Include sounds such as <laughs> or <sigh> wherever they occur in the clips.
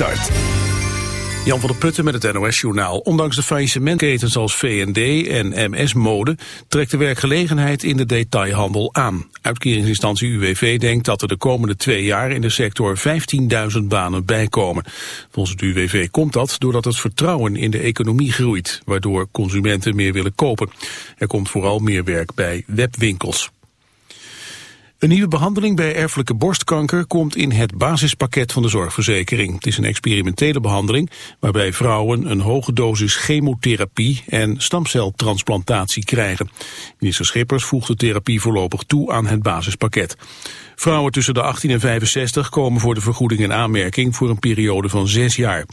Start. Jan van der Putten met het NOS-journaal. Ondanks de faillissementketens als V&D en MS-mode... trekt de werkgelegenheid in de detailhandel aan. Uitkeringsinstantie UWV denkt dat er de komende twee jaar... in de sector 15.000 banen bijkomen. Volgens het UWV komt dat doordat het vertrouwen in de economie groeit... waardoor consumenten meer willen kopen. Er komt vooral meer werk bij webwinkels. Een nieuwe behandeling bij erfelijke borstkanker komt in het basispakket van de zorgverzekering. Het is een experimentele behandeling waarbij vrouwen een hoge dosis chemotherapie en stamceltransplantatie krijgen. Minister Schippers voegt de therapie voorlopig toe aan het basispakket. Vrouwen tussen de 18 en 65 komen voor de vergoeding in aanmerking voor een periode van zes jaar.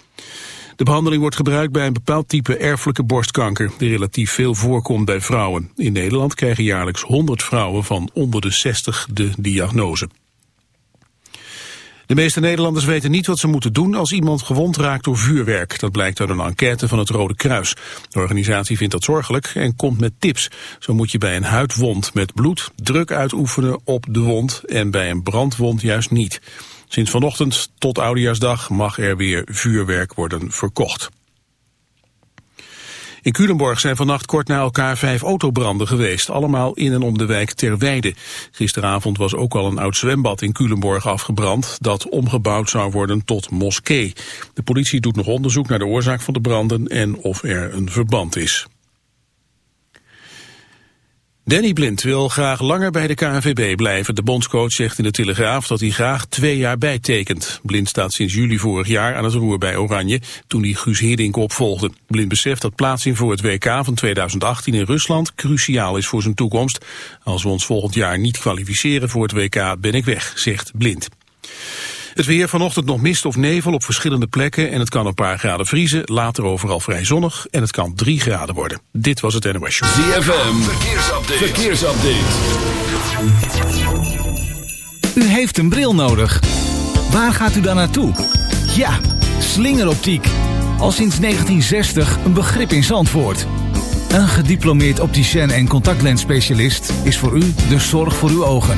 De behandeling wordt gebruikt bij een bepaald type erfelijke borstkanker, die relatief veel voorkomt bij vrouwen. In Nederland krijgen jaarlijks 100 vrouwen van onder de 60 de diagnose. De meeste Nederlanders weten niet wat ze moeten doen als iemand gewond raakt door vuurwerk. Dat blijkt uit een enquête van het Rode Kruis. De organisatie vindt dat zorgelijk en komt met tips. Zo moet je bij een huidwond met bloed druk uitoefenen op de wond en bij een brandwond juist niet. Sinds vanochtend tot Oudejaarsdag mag er weer vuurwerk worden verkocht. In Culemborg zijn vannacht kort na elkaar vijf autobranden geweest, allemaal in en om de wijk Terweide. Gisteravond was ook al een oud zwembad in Culemborg afgebrand, dat omgebouwd zou worden tot moskee. De politie doet nog onderzoek naar de oorzaak van de branden en of er een verband is. Danny Blind wil graag langer bij de KNVB blijven. De bondscoach zegt in de Telegraaf dat hij graag twee jaar bijtekent. Blind staat sinds juli vorig jaar aan het roer bij Oranje, toen hij Guus Hiddink opvolgde. Blind beseft dat plaatsing voor het WK van 2018 in Rusland cruciaal is voor zijn toekomst. Als we ons volgend jaar niet kwalificeren voor het WK ben ik weg, zegt Blind. Het weer vanochtend nog mist of nevel op verschillende plekken en het kan een paar graden vriezen. Later overal vrij zonnig en het kan 3 graden worden. Dit was het NOS Show. ZFM, verkeersupdate. verkeersupdate. U heeft een bril nodig. Waar gaat u dan naartoe? Ja, slingeroptiek. Al sinds 1960 een begrip in Zandvoort. Een gediplomeerd opticien en contactlensspecialist is voor u de zorg voor uw ogen.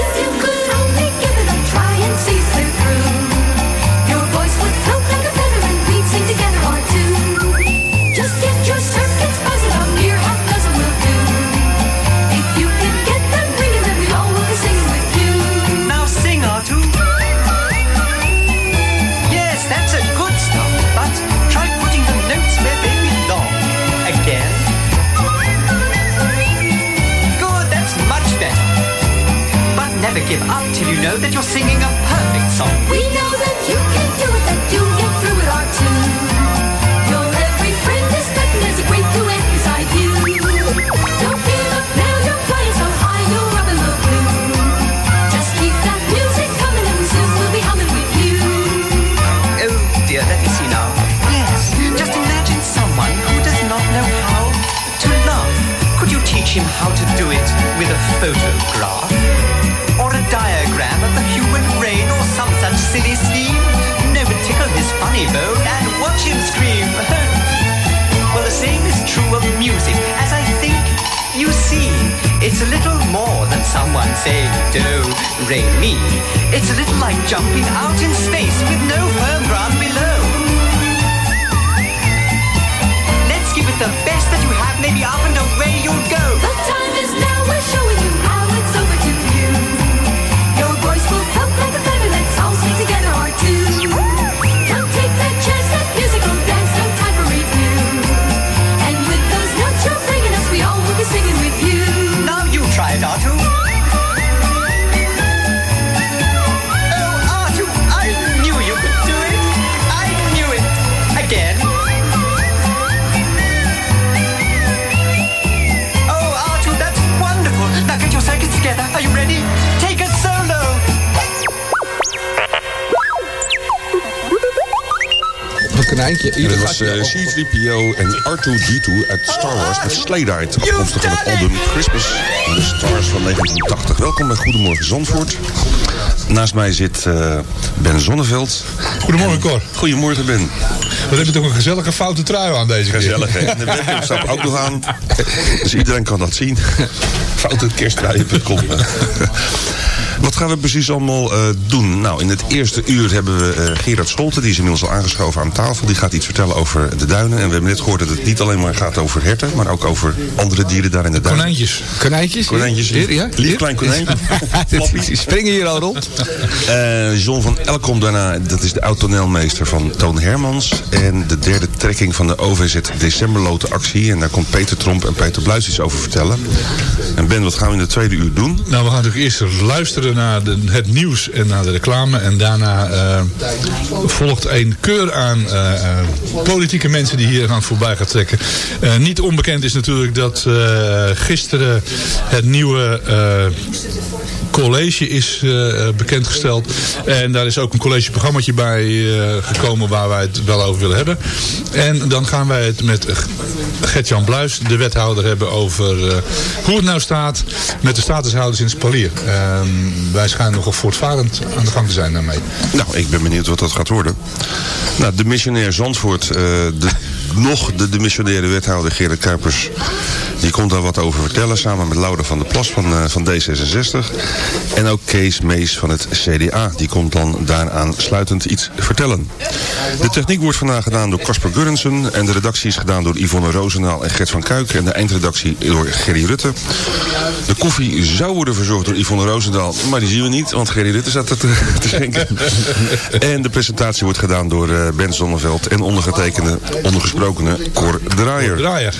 Give up till you know that you're singing a perfect song. We know that you can do it, that you'll get through it our tune. Your every friend is certain there's a great duet beside you. Don't give up now, you're flying so high, you're up in the blue. Just keep that music coming and soon we'll be humming with you. Oh dear, let me see now. Yes, just imagine someone who does not know how to love. Could you teach him how to do it with a photograph? Saying do, re, mi. It's a little like jumping out in space with no firm ground below. Let's give it the best that you have, maybe up and away you'll go. The time is now, we're showing konijntje. En Ieder dat was eh, op- C-3PO en R2-D2 uit Star Wars met Ride, afkomstig van het album Christmas in the Stars van 1980. Welkom bij Goedemorgen Zandvoort. Naast mij zit eh, Ben Zonneveld. Goedemorgen, Cor. Goedemorgen Ben. Wat heb je toch een gezellige foute trui aan deze keer? Gezellig hè. En de webcam <laughs> staat ook nog aan. Dus iedereen kan dat zien. <laughs> Foute kerstdraaien.com. Wat gaan we precies allemaal eh, doen? Nou, in het eerste uur hebben we eh, Gerard Scholte. Die is inmiddels al aangeschoven aan tafel. Die gaat iets vertellen over de duinen. En we hebben net gehoord dat het niet alleen maar gaat over herten. Maar ook over andere dieren daar in de duinen. Konijntjes. Konijntjes? Konijntjes. Hier, ja? Lief klein konijntje. <laughs> Die springen hier al rond. Eh, John van Elkom daarna, dat is de oud-toneelmeester van Toon Hermans. En de derde trekking van de OVZ Decemberloten actie. En daar komt Peter Tromp en Peter Bluis iets over vertellen. En Ben, wat gaan we in de tweede uur doen? Nou, we gaan natuurlijk eerst luisteren naar de, het nieuws en naar de reclame. En daarna eh, volgt een keur aan eh, eh, politieke mensen die hier aan voorbij gaan trekken. Niet onbekend is natuurlijk dat gisteren het nieuwe college is bekendgesteld. En daar is ook een collegeprogrammaatje bij gekomen waar wij het wel over willen hebben. En dan gaan wij het met Gert-Jan Bluis, de wethouder, hebben over hoe het nou staat met de statushouders in spalier. Ehm, wij schijnen nogal voortvarend aan de gang te zijn daarmee. Nou, ik ben benieuwd wat dat gaat worden. Nou, de missionair Zandvoort, eh, de, nog de, de missionaire wethouder Gerard Kuipers, die komt daar wat over vertellen samen met Laura van der Plas van, eh, van D66. En ook Kees Mees van het CDA, die komt dan daaraan sluitend iets vertellen. De techniek wordt vandaag gedaan door Casper Gurrensen en de redactie is gedaan door Yvonne Roosendaal en Gert van Kuik en de eindredactie door Gerry Rutte. De koffie zou worden verzorgd door Yvonne Roosendaal, maar die zien we niet, want Gerry Rutte staat er te, te schenken. <laughs> En de presentatie wordt gedaan door eh, Ben Zonneveld en ondergetekende, ondergesprokene Cor Draaier. Draaier.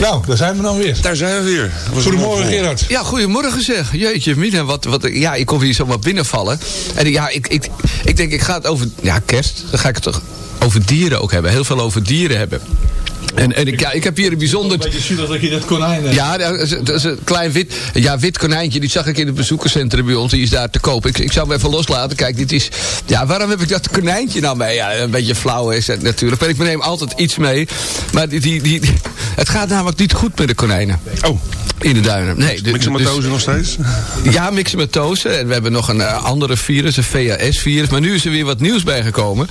Nou, daar zijn we dan weer. Daar zijn we weer. Was Goedemorgen. Gerard. Ja, goedemorgen zeg. Jeetje, Mina, wat, wat, ja, ik kom hier zomaar binnenvallen. En ja, ik, ik, ik denk, ik ga het over, ja, kerst, dan ga ik het toch over dieren ook hebben. Heel veel over dieren hebben. En, en ik, ja, ik heb hier een bijzonder... Beetje zielig dat je dat konijn hebt. Ja, dat is, dat is een klein wit, ja, wit konijntje. Die zag ik in het bezoekerscentrum bij ons. Die is daar te koop. Ik, ik zou hem even loslaten. Kijk, dit is... Ja, waarom heb ik dat konijntje nou mee? Ja, een beetje flauw is het natuurlijk. Maar ik neem altijd iets mee. Maar die, die, die, het gaat namelijk niet goed met de konijnen. Oh, In de duinen. Nee, dus- mixomatose nog steeds? <laughs> ja, mixomatose. En we hebben nog een eh, andere virus, een VHS-virus. Maar nu is er weer wat nieuws bijgekomen.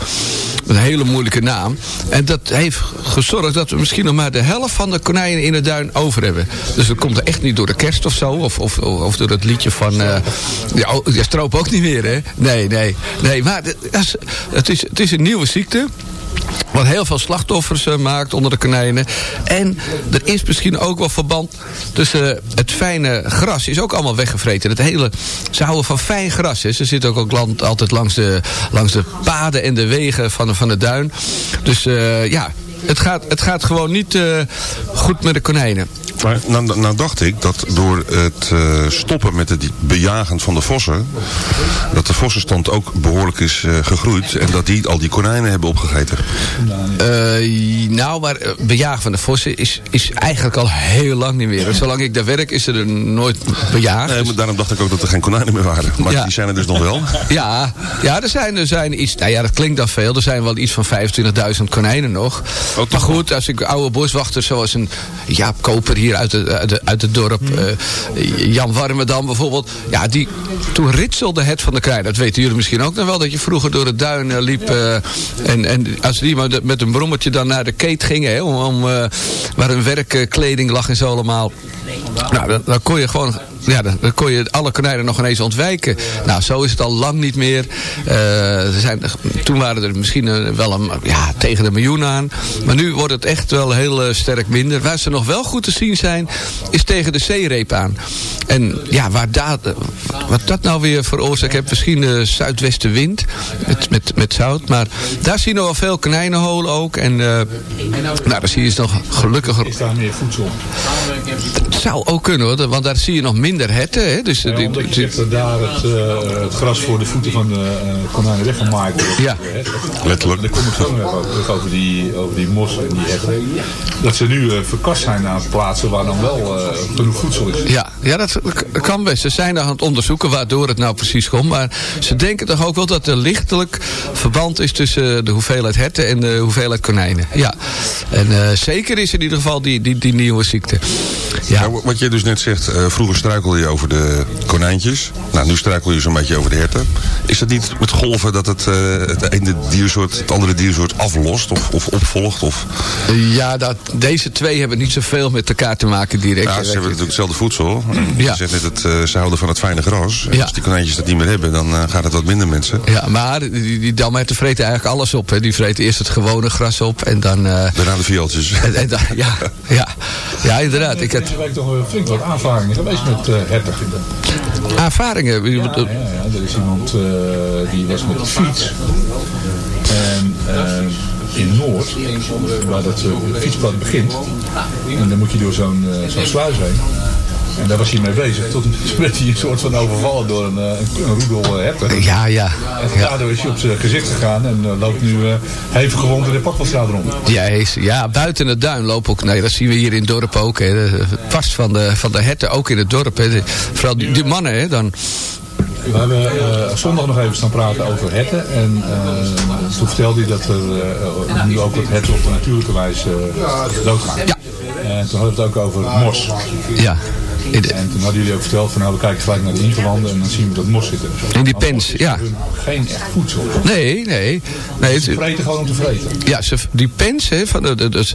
Een hele moeilijke naam. En dat heeft gezorgd dat we misschien nog maar de helft van de konijnen in de duin over hebben. Dus dat komt er echt niet door de kerst of zo. Of, of, of door het liedje van... eh ja, oh, ja, stroop ook niet meer, hè? Nee, nee. Nee, maar het is, het is een nieuwe ziekte. Wat heel veel slachtoffers eh, maakt onder de konijnen. En er is misschien ook wel verband tussen het fijne gras. Is ook allemaal weggevreten. Het hele, ze houden van fijn gras. Hè. Ze zitten ook, ook land, altijd langs de, langs de paden en de wegen van, van de duin. Dus eh, ja, het gaat, het gaat gewoon niet eh, goed met de konijnen. Maar nou, nou dacht ik dat door het eh, stoppen met het bejagen van de vossen, dat de vossenstand ook behoorlijk is eh, gegroeid en dat die al die konijnen hebben opgegeten. Nou, maar bejagen van de vossen is, is eigenlijk al heel lang niet meer. Zolang ik daar werk is er nooit bejaagd. Nee, maar daarom dacht ik ook dat er geen konijnen meer waren. Maar Ja. die zijn er dus nog wel. Ja, ja, er zijn, er zijn iets, nou ja, dat klinkt dan veel. Er zijn wel iets van 25.000 konijnen nog. Toch maar goed, als ik oude boswachters zoals een Jaap Koper hier uit, het- uit, het- uit het dorp, eh, Jan Warmerdam bijvoorbeeld. Ja, die, toen ritselde het van de krij. Dat weten jullie misschien ook nog wel, dat je vroeger door het duin eh, liep. eh, en, en als die maar de- met een brommetje dan naar de keet gingen, hè, om, om, waar hun werkkleding lag en zo allemaal. Nou, dan, dan kon je gewoon, ja, dan, kon je alle konijnen nog ineens ontwijken. Nou, zo is het al lang niet meer. Eh, er zijn, toen waren er misschien eh, wel een, ja, tegen de miljoen aan. Maar nu wordt het echt wel heel eh, sterk minder. Waar ze nog wel goed te zien zijn, is tegen de zeereep aan. En ja, waar dat, wat dat nou weer veroorzaakt heeft, misschien de zuidwestenwind met, met, met zout. Maar daar zien we wel veel konijnenholen ook. En eh, nou, daar zie je dus nog gelukkiger Is daar meer voedsel? het zou ook kunnen hoor, want daar zie je nog minder herten. Hè? Dus, Ja, die- omdat je zegt daar het, eh, het gras voor de voeten van de eh, konijnen weggemaaid wordt. Ja. Letterlijk. Daar kom ik zo nog even over, terug over die, over die mos en die herten. Dat ze nu eh, verkast zijn naar plaatsen waar dan wel eh, genoeg voedsel is. ja, ja, dat kan best. Ze zijn daar aan het onderzoeken waardoor het nou precies komt. Maar ze denken toch ook wel dat er lichtelijk verband is tussen de hoeveelheid herten en de hoeveelheid konijnen. Ja, en eh, zeker is in ieder geval die, die, die nieuwe ziekte. Ja, Nou, wat je dus net zegt, eh, vroeger struikelde je over de konijntjes. Nou, nu struikel je zo'n beetje over de herten. Is dat niet met golven dat het, eh, het ene diersoort het andere diersoort aflost of, of opvolgt? Of, ja dat, deze twee hebben niet zoveel met elkaar te maken direct. ja, ze hebben natuurlijk hetzelfde voedsel. Ja. Je zegt net, het, eh, ze houden van het fijne gras. En Ja. als die konijntjes dat niet meer hebben, dan eh, gaat het wat minder mensen. Ja, maar die, die damherten vreten eigenlijk alles op. Hè. Die vreten eerst het gewone gras op en dan... eh, Daarna de viooltjes. en, en dan ja, ja, ja, inderdaad. Ik heb toch wel flink wat aanvaringen geweest met eh herten. ervaringen. Ja, ja, ja, er is iemand eh, die was met de fiets. En eh, in Noord, waar dat fietspad begint. En dan moet je door zo'n zo'n sluis heen. En daar was hij mee bezig. Tot <laughs> werd hij een soort van overvallen door een, eh, een, een roedel eh, herten. Ja, ja. En daardoor is hij op zijn gezicht gegaan en eh, loopt nu eh hevig gewond in de Pakvalstraat rond. Ja, is- ja, buiten het duin lopen ook. Nee, dat zien we hier in het dorp ook. Hè. Pas van de, van de herten ook in het dorp. Hè. De- vooral die, die mannen, hè, dan. We hebben zondag nog even staan praten over herten. En toen vertelde hij dat er nu ook wat herten op natuurlijke wijze doodgaan. Ja. En toen hadden we het ook over mos. Ja. En toen hadden jullie ook verteld van nou we kijken gelijk naar de ingewanden en dan zien we dat mos zitten. In die pens, ja. Geen echt voedsel. nee, nee. nee Ze het- vreten gewoon om te vreten. Ja, ze, die pens, hè, van de, de- dus,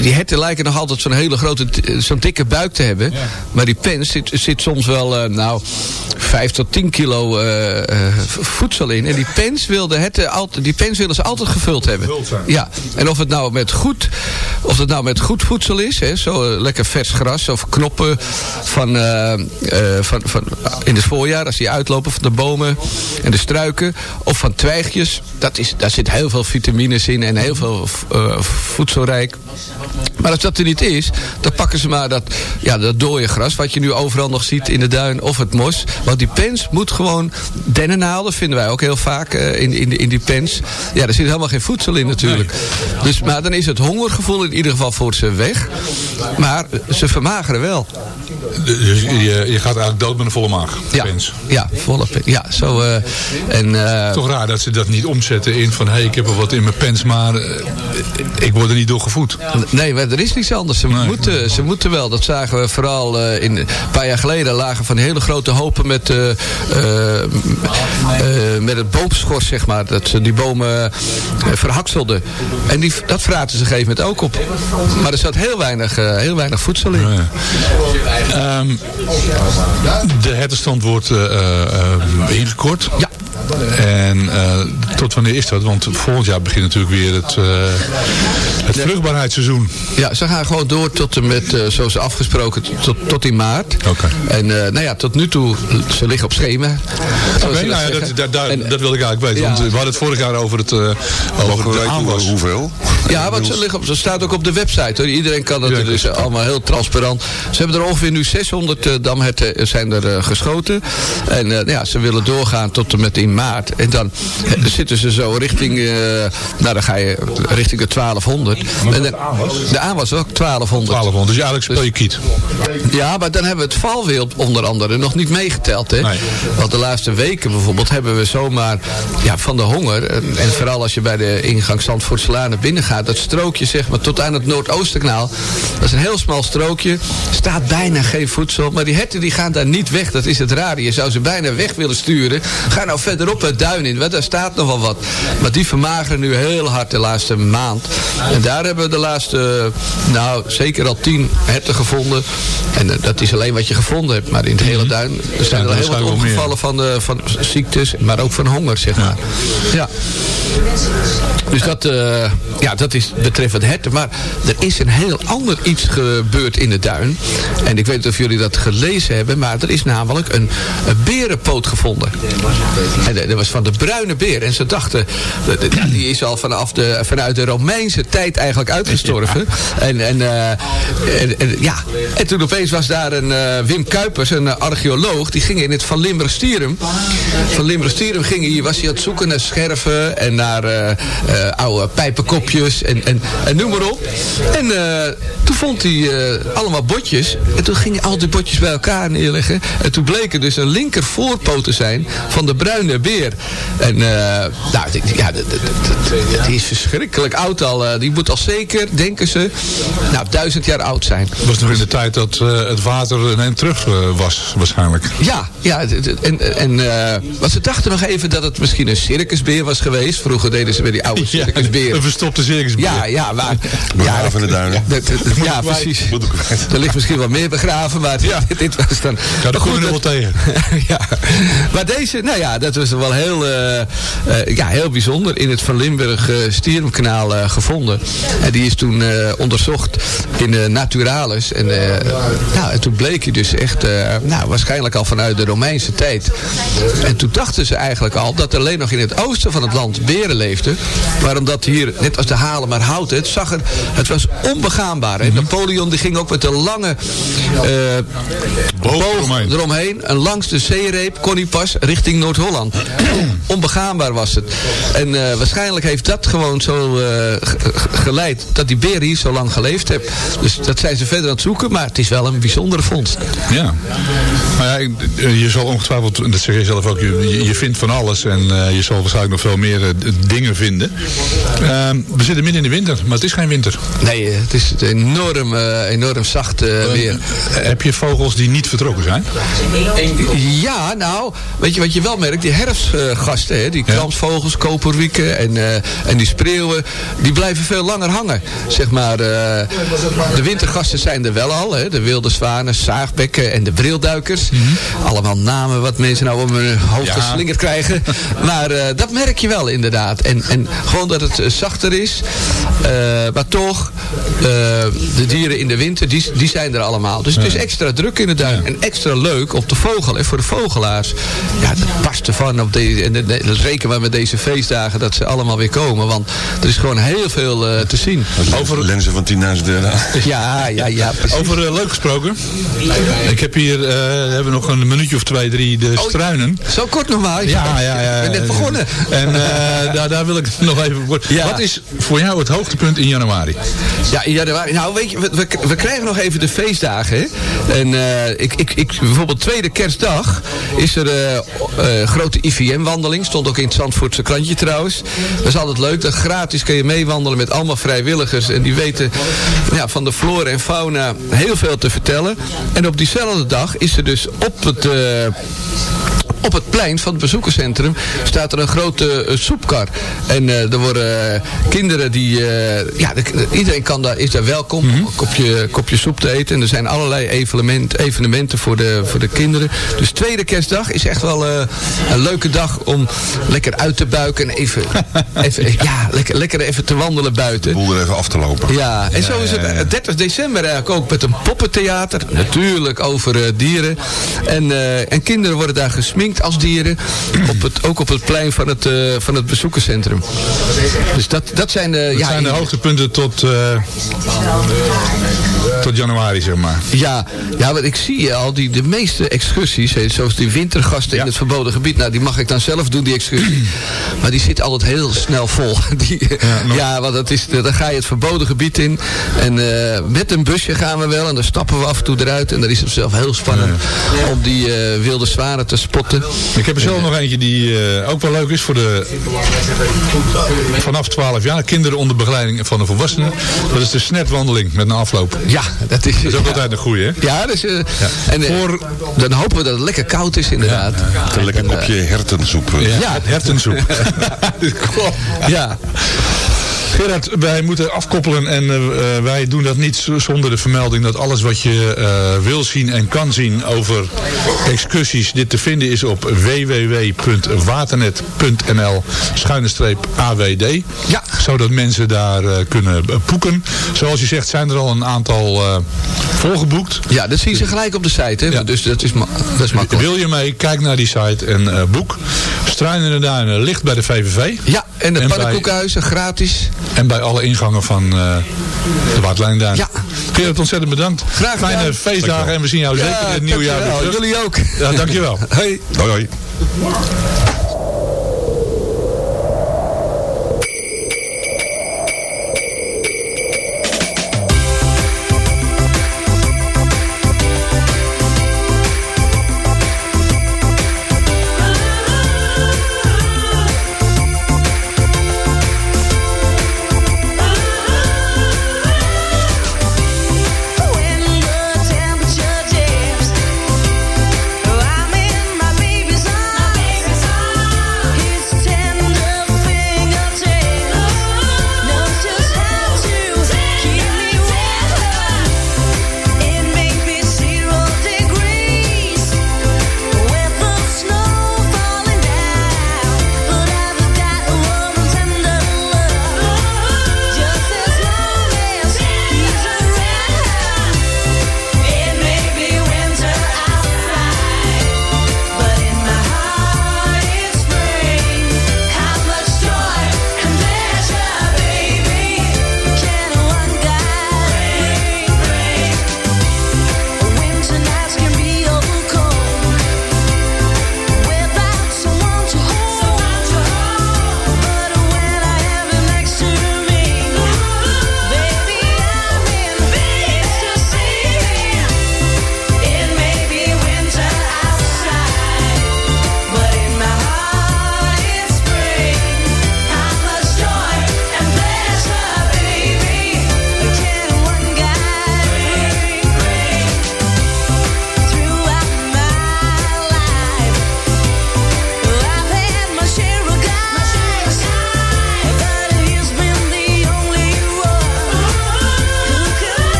die herten lijken nog altijd zo'n hele grote, zo'n dikke buik te hebben. Maar die pens zit, zit soms wel, eh, nou, 5 tot 10 kilo eh, eh, voedsel in. En die pens, wil de herten altijd, die pens willen ze altijd gevuld hebben. Ja, en of het nou met goed, of het nou met goed voedsel is, hè, zo lekker vers gras of knoppen van, eh, eh, van, van in het voorjaar als die uitlopen van de bomen en de struiken, of van twijgjes, dat is, daar zit heel veel vitamines in en heel veel eh, voedselrijk. Maar als dat er niet is, dan pakken ze maar dat, ja, dat dode gras, wat je nu overal nog ziet in de duin, of het mos. Want die pens moet gewoon dennenaalden, vinden wij ook heel vaak in, in, in die pens. Ja, er zit helemaal geen voedsel in natuurlijk. Dus, maar dan is het hongergevoel in ieder geval voor ze weg. Maar ze vermageren wel. Dus je, je gaat eigenlijk dood met een volle maag. Ja, Pens. ja volle pens. Ja, zo. eh, en, eh, Toch raar dat ze dat niet omzetten in van hé hey, ik heb er wat in mijn pens maar eh, ik word er niet door gevoed. Nee, maar er is niets anders. Ze, Nee. moeten, ze moeten wel. Dat zagen we vooral in, een paar jaar geleden. lagen van hele grote hopen met, met het boomschors, zeg maar. Dat ze die bomen verhakselden. En die, dat vraten ze op een gegeven moment ook op. Maar er zat heel weinig, heel weinig voedsel in. Ehm, de hertenstand wordt eh, eh, ingekort. Ja. En eh, tot wanneer is dat? Want volgend jaar begint natuurlijk weer het, eh, het vruchtbaarheidsseizoen. Ja, ze gaan gewoon door tot en met, eh, zoals afgesproken, tot, tot in maart. Oké. En eh, nou ja, tot nu toe, ze liggen op schema. Oké, nou ja, dat, dat, En- dat wil ik eigenlijk weten. Ja. Want we hadden het vorig jaar over, het, eh over de aanwas. hoeveel? Ja, want ze liggen op, ze staat ook op de website. Hoor. Iedereen kan Ja, er dus allemaal heel transparant. Ze hebben er ongeveer nu 600 eh, damherten zijn er geschoten. En eh, ja, ze willen doorgaan tot en met in maart. En dan zitten ze zo richting, eh, nou dan ga je richting de 1200. En dan, de aanwas was ook 1200. 1200, dus eigenlijk speel je kiet. Ja, maar dan hebben we het valwild onder andere nog niet meegeteld. Hè? Nee. Want de laatste weken bijvoorbeeld hebben we zomaar ja, van de honger... en en vooral als je bij de ingang Zandvoortslaan naar binnen gaat... dat strookje zeg maar tot aan het Noordoostenkanaal... dat is een heel smal strookje, staat bijna geen voedsel... maar die herten die gaan daar niet weg, dat is het rare. Je zou ze bijna weg willen sturen. Ga nou verderop het duin in, want daar staat nog wel wat. Maar die vermageren nu heel hard de laatste maand. En daar hebben we de laatste, nou zeker al tien herten gevonden. En eh, dat is alleen wat je gevonden hebt. Maar in het hele duin er zijn er heel wat meer. omgevallen van, de, van ziektes, maar ook van honger, zeg maar. Ja. Dus dat, eh, ja, dat is betreffend herten. Maar er is een heel ander iets gebeurd in de duin. En ik weet niet of jullie dat gelezen hebben, maar er is namelijk een, een berenpoot gevonden. En dat was van de bruine beer. En ze dachten, die is al vanaf de, vanuit de Romeinse tijd eigenlijk uitgestorven. En, en, eh, en, en, ja. en toen opeens was daar een eh, Wim Kuipers, een archeoloog, die ging in het Van Limburg-Stierum. Van Limburg-Stierum ging hij, was hij aan het zoeken naar scherven en naar eh, oude pijpenkopjes en, en, en noem maar op. En toen vond hij allemaal botjes. En toen ging hij al die botjes bij elkaar neerleggen. En toen bleek er dus een linker voorpoot te zijn van de bruine beer. En nou, ja, dat, dat- dat is verschrikkelijk oud al. eh, die moet al zeker, denken ze, nou, duizend jaar oud zijn. Dat was nog in de tijd dat eh, het water een eind terug eh, was, waarschijnlijk. Ja, ja en, en eh, want ze dachten nog even dat het misschien een circusbeer was geweest. Vroeger deden ze bij die oude <laughs> circusbeer. een verstopte circusbeer. Ja, ja, maar... Begraven <laughs> in de duinen. ja, <laughs> precies. Er ligt misschien wel meer begraven, maar dit, dit was dan... Ja, daar we nog wel tegen. ja. Maar deze, nou ja, dat was wel heel, eh, eh, ja, heel bijzonder. In het Van Limburg eh Stierumkanaal eh, gevonden. En die is toen eh, onderzocht in de Naturalis. En, eh, nou, en toen bleek hij dus echt, eh, nou, waarschijnlijk al vanuit de Romeinse tijd. En toen dachten ze eigenlijk al dat er alleen nog in het oosten van het land beren leefden. Maar omdat hier, net als de halen maar hout, het zag er, het was onbegaanbaar. En Napoleon die ging ook met een lange eh, Boog eromheen. eromheen. En langs de zeereep kon hij pas richting Noord-Holland. <clears throat> Onbegaanbaar was het. En eh, waarschijnlijk heeft dat gewoon zo eh, ge- ge- geleid dat die beer hier zo lang geleefd heeft. Dus dat zijn ze verder aan het zoeken, maar het is wel een bijzondere vondst. Ja. Maar ja, eh, je zal ongetwijfeld, en dat zeg je zelf ook, je, je- vindt van alles en je zal waarschijnlijk nog veel meer dingen vinden. Ehm, we zitten midden in de winter, maar het is geen winter. Nee, het is enorm, enorm zacht eh, weer. Heb je vogels die niet vertrokken zijn? Ja, nou, weet je wat je wel merkt? Die herfstgasten, hè, die kramsvogels, koperwieken en, eh, en die spreeuwen, die blijven veel langer hangen. Zeg maar, eh, de wintergasten zijn er wel al, hè, de wilde zwanen, zaagbekken en de brilduikers. Allemaal namen wat mensen nou om hun hoofd Ja. geslingerd krijgen. <laughs> Maar eh, dat merk je wel inderdaad. En, en gewoon dat het zachter is. maar toch, de dieren in de winter, die, die zijn er allemaal. Dus het is extra druk in de duin. En extra leuk op de vogel. En voor de vogelaars, ja, dat past ervan. Op deze, en de- de- zeker maar met deze feestdagen, dat ze allemaal weer komen. Want er is gewoon heel veel eh, te zien. Over lenzen van 10.000 euro. <laughs> Ja, ja, ja, precies. Over eh, leuk gesproken. Ik heb hier, eh, hebben we nog een minuutje of twee, drie, de struinen. Zo kort nog maar. Ja, ja, ja. Ik ben net begonnen. En eh, <laughs> daar, daar wil ik nog even voor. Ja. Wat is voor jou het hoogtepunt in januari? Ja, in januari. Nou, weet je, we, we, we krijgen nog even de feestdagen. Hè? En eh, ik, ik, ik, bijvoorbeeld tweede kerstdag is er eh eh, grote IVM-wandeling. Stond ook in het Zandvoortse krantje trouwens. Dat is altijd leuk. Dat gratis kun je meewandelen met allemaal vrijwilligers. En die weten ja, van de flora en fauna heel veel te vertellen. En op diezelfde dag is er dus op het... eh, op het plein van het bezoekerscentrum staat er een grote eh, soepkar. En eh, er worden eh, kinderen die... ja, de- iedereen kan daar, is daar welkom om een kopje, kopje soep te eten. En er zijn allerlei evenement, evenementen voor de, voor de kinderen. Dus tweede kerstdag is echt wel een leuke dag om lekker uit te buiken. En even, <laughs> even, ja. lekker, lekker even te wandelen buiten. boel er even af te lopen. Ja, en zo is het eh, 30 december eigenlijk ook met een poppentheater. Natuurlijk over dieren. En, en kinderen worden daar gesminkt als dieren. Op het, ook op het plein van het, eh, van het bezoekerscentrum. Dus dat, dat zijn de... Dat ja, zijn de hoogtepunten tot, eh, tot januari, zeg maar. Ja, ja, want ik zie al die, de meeste excursies, hè, zoals die wintergasten in het verboden gebied. Nou, die mag ik dan zelf doen, die excursie. <clears throat> maar die zit altijd heel snel vol. <laughs> Die, ja, want dat is, dan ga je het verboden gebied in. En eh, met een busje gaan we wel. En dan stappen we af en toe eruit. En dan is het zelf heel spannend om die eh, wilde zwaren te spotten. Ik heb er zelf nog eentje die eh, ook wel leuk is voor de vanaf 12 jaar. Kinderen onder begeleiding van de volwassenen. Dat is de snetwandeling met een afloop. Ja, dat is, Dat is ook ja. altijd een goeie, hè? Ja, dus, eh, en, eh, Voor- dan hopen we dat het lekker koud is inderdaad. Een lekker kopje hertensoep. eh. Ja. Hertensoep. <laughs> Ja. Gerard, wij moeten afkoppelen en eh, eh, wij doen dat niet zonder de vermelding dat alles wat je eh, wil zien en kan zien over excursies dit te vinden is op www.waternet.nl AWD. Ja. Zodat mensen daar kunnen boeken. Zoals je zegt zijn er al een aantal volgeboekt. Ja, dat zien ze gelijk op de site. Hè? Ja. Dus dat is, dat is makkelijk. Wil je mee, kijk naar die site en boek. Struinen Duinen ligt bij de VVV. Ja, en de En bij- gratis. En bij alle ingangen van eh de Waterlijnduin. Ja. Gerard, ontzettend bedankt. Graag gedaan. Fijne feestdagen en we zien jou zeker in het nieuwe jaar weer dankjewel. terug. Jullie ook. Ja, dankjewel. Hey. Hoi hoi.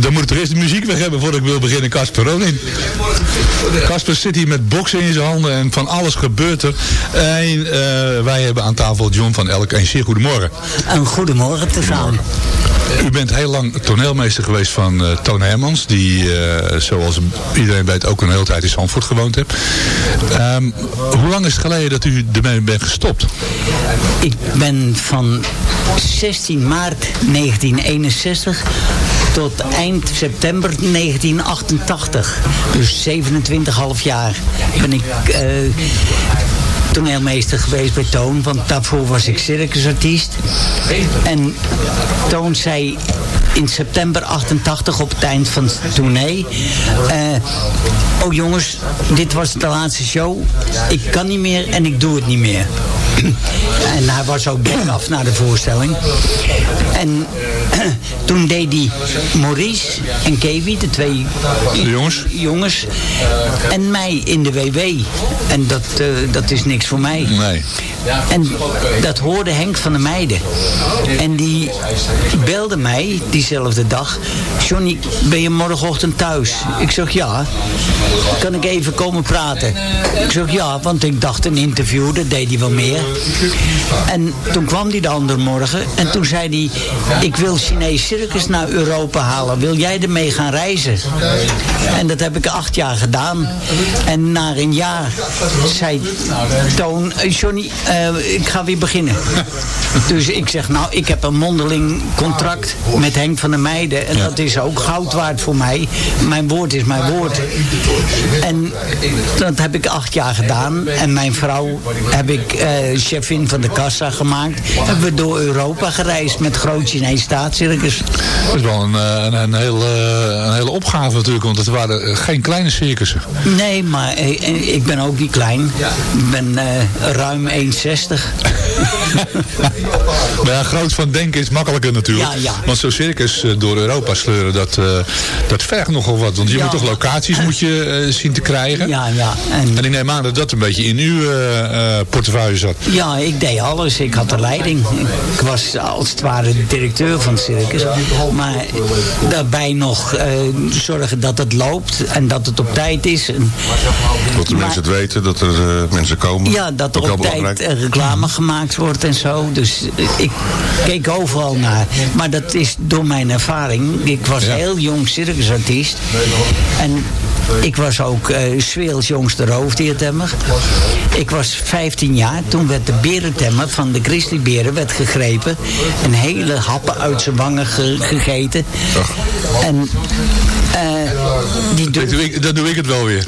Dan moet ik toch eerst de muziek weg hebben voordat ik wil beginnen, Casper. Ronin. Casper zit hier met boksen in zijn handen en van alles gebeurt er. En eh, wij hebben aan tafel John van Elk en zeer goedemorgen. Een goedemorgen tezamen. U bent heel lang toneelmeester geweest van eh, Toon Hermans, die eh, zoals iedereen weet ook een hele tijd in Zandvoort gewoond heeft. Ehm, hoe lang is het geleden dat u ermee bent gestopt? Ik ben van 16 maart 1961 tot eind september 1988. Dus 27,5 jaar ben ik eh, toneelmeester geweest bij Toon. Want daarvoor was ik circusartiest. En Toon zei in september 88 op het eind van het tournee... eh, oh jongens, dit was de laatste show. Ik kan niet meer en ik doe het niet meer. <clears throat> En hij was ook af na de voorstelling. En <clears throat> toen deed hij Maurice en Kevi, de twee jongens. jongens, en mij in de WW. En dat, eh, dat is niks voor mij. Nee. En dat hoorde Henk van de Meiden. En die belde mij diezelfde dag. Johnny, ben je morgenochtend thuis? Ik zeg ja. Kan ik even komen praten? Ik zeg ja, want ik dacht een interview, dat deed hij wel meer. En toen kwam hij de andere morgen en toen zei hij... ik wil Chinees circus naar Europa halen. Wil jij ermee gaan reizen? En dat heb ik acht jaar gedaan. En na een jaar zei Toon... "Eh, Johnny, eh, ik ga weer beginnen. Dus ik zeg, nou, ik heb een mondeling contract met Henk van der Meijden. En dat is ook goud waard voor mij. Mijn woord is mijn woord. En dat heb ik acht jaar gedaan. En mijn vrouw heb ik eh, chefin van de kassa gemaakt. Hebben we door Europa gereisd met groot Chinees staatscircus. Dat is wel een, eh, een, een, hele, een hele opgave natuurlijk, want het waren geen kleine circussen. Nee, maar ik ben ook niet klein. Ik ben eh, ruim 1,60. <laughs> Maar ja, groot van denken is makkelijker natuurlijk. Ja, ja. Want zo'n circus eh, door Europa sleuren, dat, eh, dat vergt nogal wat. Want je Ja. moet toch locaties moet je, eh, zien te krijgen. Ja, ja. En En ik neem aan dat dat een beetje in uw eh, eh, portefeuille zat. Ja, ik deed alles. Ik had de leiding. Ik was als het ware directeur van het circus. Maar daarbij nog eh, zorgen dat het loopt en dat het op tijd is. En, Dat de Maar- mensen het weten, dat er eh, mensen komen. ja, dat er op tijd reclame gemaakt wordt en zo. Dus ik keek overal naar. Maar dat is door mijn ervaring. Ik was Ja. heel jong circusartiest. En ik was ook eh Zweels jongste roofdiertemmer. Ik was 15 jaar. Toen werd de berentemmer van de grizzlyberen werd gegrepen. En hele happen uit zijn wangen ge- gegeten. En die Dat doe, ik, dan doe ik het wel weer.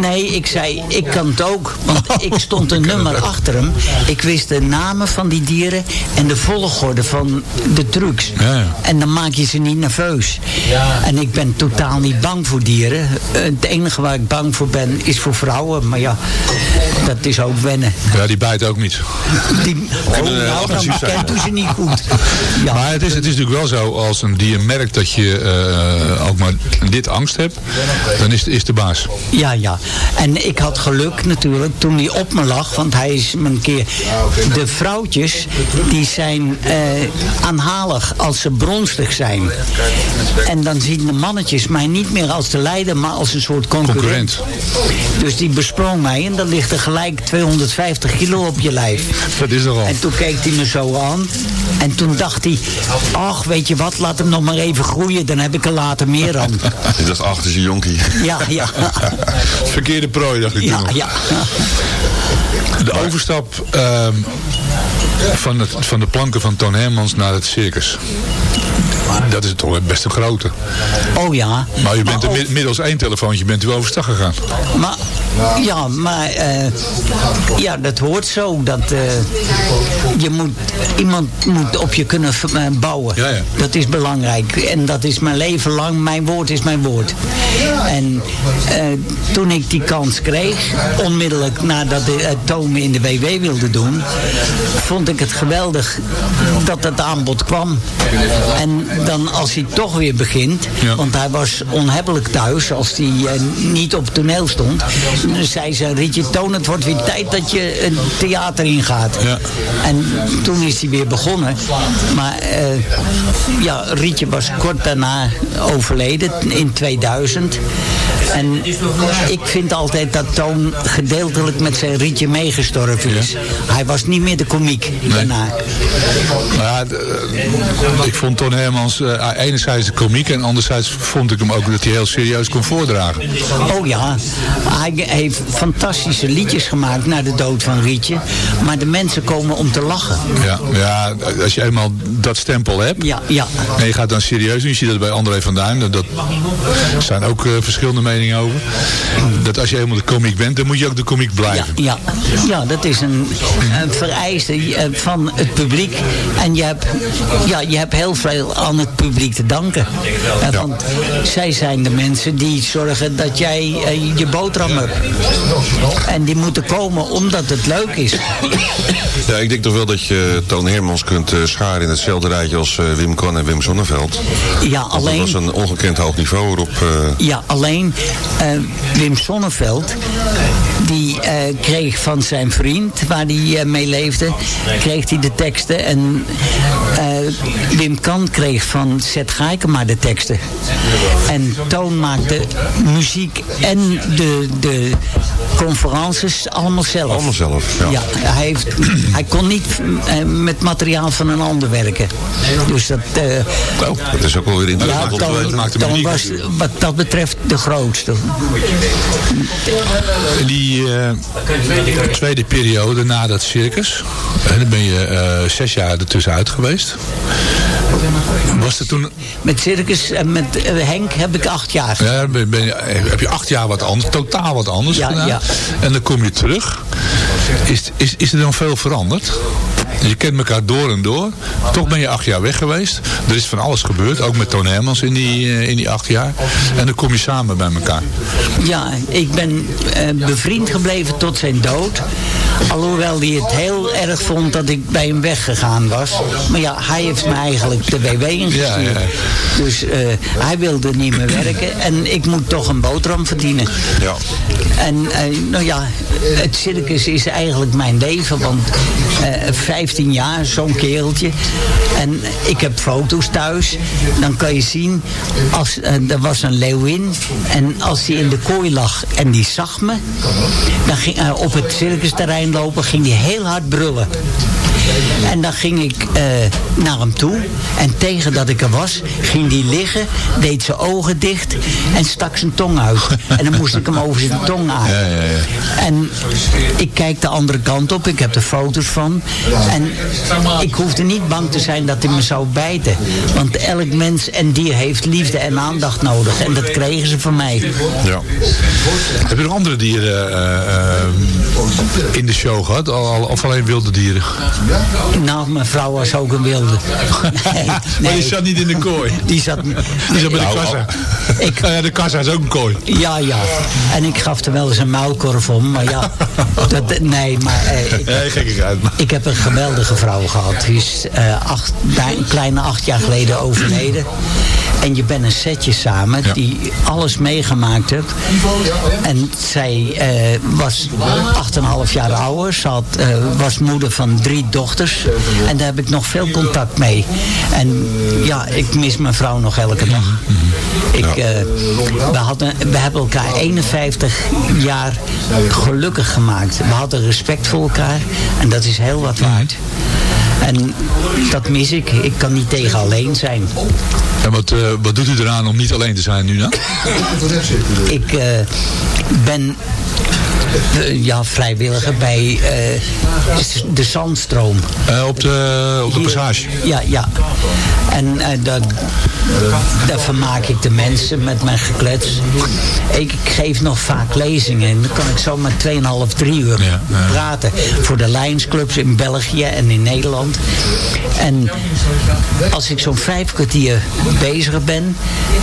Nee, ik zei, ik kan het ook. Want ik stond een nummer achter hem. Ik wist de namen van die dieren en de volgorde van de trucs. Ja, ja. En dan maak je ze niet nerveus. En ik ben totaal niet bang voor dieren. Eh, Het enige waar ik bang voor ben, is voor vrouwen. Maar ja, dat is ook wennen. Ja, die bijt ook niet. Die, oh, nou, dan kent u ze niet goed. Ja. Maar het is, het is natuurlijk wel zo, als een dier merkt dat je eh, ook maar dit angst hebt, dan is, is de baas. Ja, ja. En ik had geluk natuurlijk toen hij op me lag. Want hij is me een keer... De vrouwtjes, die zijn eh, aanhalig als ze bronstig zijn. En dan zien de mannetjes mij niet meer als de leider, maar als een soort concurrent. Dus die besprong mij en dan ligt er gelijk 250 kilo op je lijf. Dat is nogal. En toen keek hij me zo aan. En toen dacht hij, ach, weet je wat, laat hem nog maar even groeien. Dan heb ik er later meer aan. <laughs> Het is een jonkie. Ja, ja. <laughs> Verkeerde prooi, dacht ik Ja, toen ja. De overstap ehm, van, het, van de planken van Toon Hermans naar het circus. Dat is toch best een grote. Oh ja. Maar u bent ook- mid- middels één telefoontje bent u overstag gegaan. Maar, ja, maar eh, ja, dat hoort zo. Dat, eh, je moet, iemand moet op je kunnen eh, bouwen. Ja, ja. Dat is belangrijk. En dat is mijn leven lang. Mijn woord is mijn woord. En toen ik die kans kreeg, onmiddellijk nadat de me in de WW wilde doen, vond ik het geweldig dat het aanbod kwam. En dan als hij toch weer begint, want hij was onhebbelijk thuis als hij eh, niet op toneel stond. Dan zei ze, Rietje Toon, het wordt weer tijd dat je een theater ingaat. En toen is hij weer begonnen. Maar eh, ja, Rietje was kort daarna overleden, in 2000. En ik vind altijd dat Toon gedeeltelijk met zijn Rietje meegestorven is. Hij was niet meer de komiek daarna. Maar ja, eh, ik vond Ton Eh, enerzijds de komiek en anderzijds vond ik hem ook dat hij heel serieus kon voordragen. Oh ja, hij heeft fantastische liedjes gemaakt na de dood van Rietje. Maar de mensen komen om te lachen. Ja, ja, als je eenmaal dat stempel hebt Ja, ja. en je gaat dan serieus doen, je ziet dat bij André van Duin, dat, dat zijn ook eh, verschillende meningen over. Dat als je eenmaal de komiek bent, dan moet je ook de komiek blijven. Ja, ja dat is een, een vereiste eh, van het publiek. En je hebt, ja, je hebt heel veel aan het publiek te danken. Eh, Want zij zijn de mensen die zorgen dat jij eh, je boterham hebt. En die moeten komen omdat het leuk is. Ja, ik denk toch wel dat je Toon Hermans kunt eh, scharen in hetzelfde rijtje als eh, Wim Kan en Wim Sonneveld. Ja, Want Dat alleen... was een ongekend hoog niveau erop. eh, Ja, alleen Wim Sonneveld, eh, kreeg van zijn vriend, waar hij eh, mee leefde, kreeg hij de teksten. En eh, Wim Kan kreeg van Zet Gaikema de teksten. En Toon maakte muziek en de, de conferences allemaal zelf. Allemaal zelf, ja. hij, heeft, <clears throat> hij kon niet met materiaal van een ander werken. Dus dat... eh, nou, dat is ook wel weer ja, interessant te Toon, Toon was wat dat betreft de grootste. Die eh, tweede periode na dat circus, en dan ben je eh, zes jaar ertussen uit geweest. Was er toen, Met Circus en met eh, Henk heb ik acht jaar. ja, ben, ben je, heb je acht jaar wat anders, totaal wat anders Ja, gedaan. ja. En dan kom je terug. Is, is, is er dan veel veranderd? Je kent elkaar door en door. Toch ben je acht jaar weg geweest. Er is van alles gebeurd, ook met Toon Hermans in die, eh, in die acht jaar. En dan kom je samen bij elkaar. Ja, ik ben eh, bevriend gebleven tot zijn dood. Alhoewel hij het heel erg vond dat ik bij hem weggegaan was. Maar ja, hij heeft me eigenlijk de WW ingestuurd. Ja, ja. Dus eh, hij wilde niet meer werken. En ik moet toch een boterham verdienen. Ja. En eh, nou ja, het circus is eigenlijk mijn leven. Want eh 15 jaar, zo'n kereltje. En ik heb foto's thuis. Dan kan je zien, als, er was een leeuwin. En als hij in de kooi lag en die zag me. Dan ging, op het circusterrein lopen, ging hij heel hard brullen. En dan ging ik eh, naar hem toe. En tegen dat ik er was, ging hij liggen, deed zijn ogen dicht en stak zijn tong uit. En dan moest ik hem over zijn tong aan. Ja, ja, ja. En ik kijk de andere kant op, ik heb er foto's van. En ik hoefde niet bang te zijn dat hij me zou bijten. Want elk mens en dier heeft liefde en aandacht nodig. En dat kregen ze van mij. Ja. Heb je nog andere dieren eh, eh, in de show gehad? Al, al- of alleen wilde dieren? Nou, mijn vrouw was ook een wilde. Nee, Maar die zat niet in de kooi. Die zat, Die zat bij de Nou, kassa. Ik, Nou ja, de kassa is ook een kooi. Ja, ja. En ik gaf er wel eens een muilkorf om. Maar ja, <laughs> dat, nee, maar eh, ik, Nee, gekkigheid. maar- ik heb een geweldige vrouw gehad. Die is eh, acht, een kleine acht jaar geleden overleden. En je bent een setje samen die alles meegemaakt hebt. En zij eh, was 8,5 jaar ouder. Ze had, eh, was moeder van drie dochters. En daar heb ik nog veel contact mee. En ja, ik mis mijn vrouw nog elke dag. Ik, eh, we, hadden, we hebben elkaar 51 jaar gelukkig gemaakt. We hadden respect voor elkaar. En dat is heel wat waard. En dat mis ik. Ik kan niet tegen alleen zijn. En wat, eh, wat doet u eraan om niet alleen te zijn nu dan? Ik eh, ben ja, vrijwilliger bij eh, de Zandstroom. Eh, op de, op de passage. Ja, ja. En eh, daar, daar vermaak ik de mensen met mijn geklets. Ik, ik geef nog vaak lezingen. En dan kan ik zomaar 2,5, 3 uur Ja, praten. Voor de Lionsclubs in België en in Nederland. En als ik zo'n vijf kwartier bezig ben...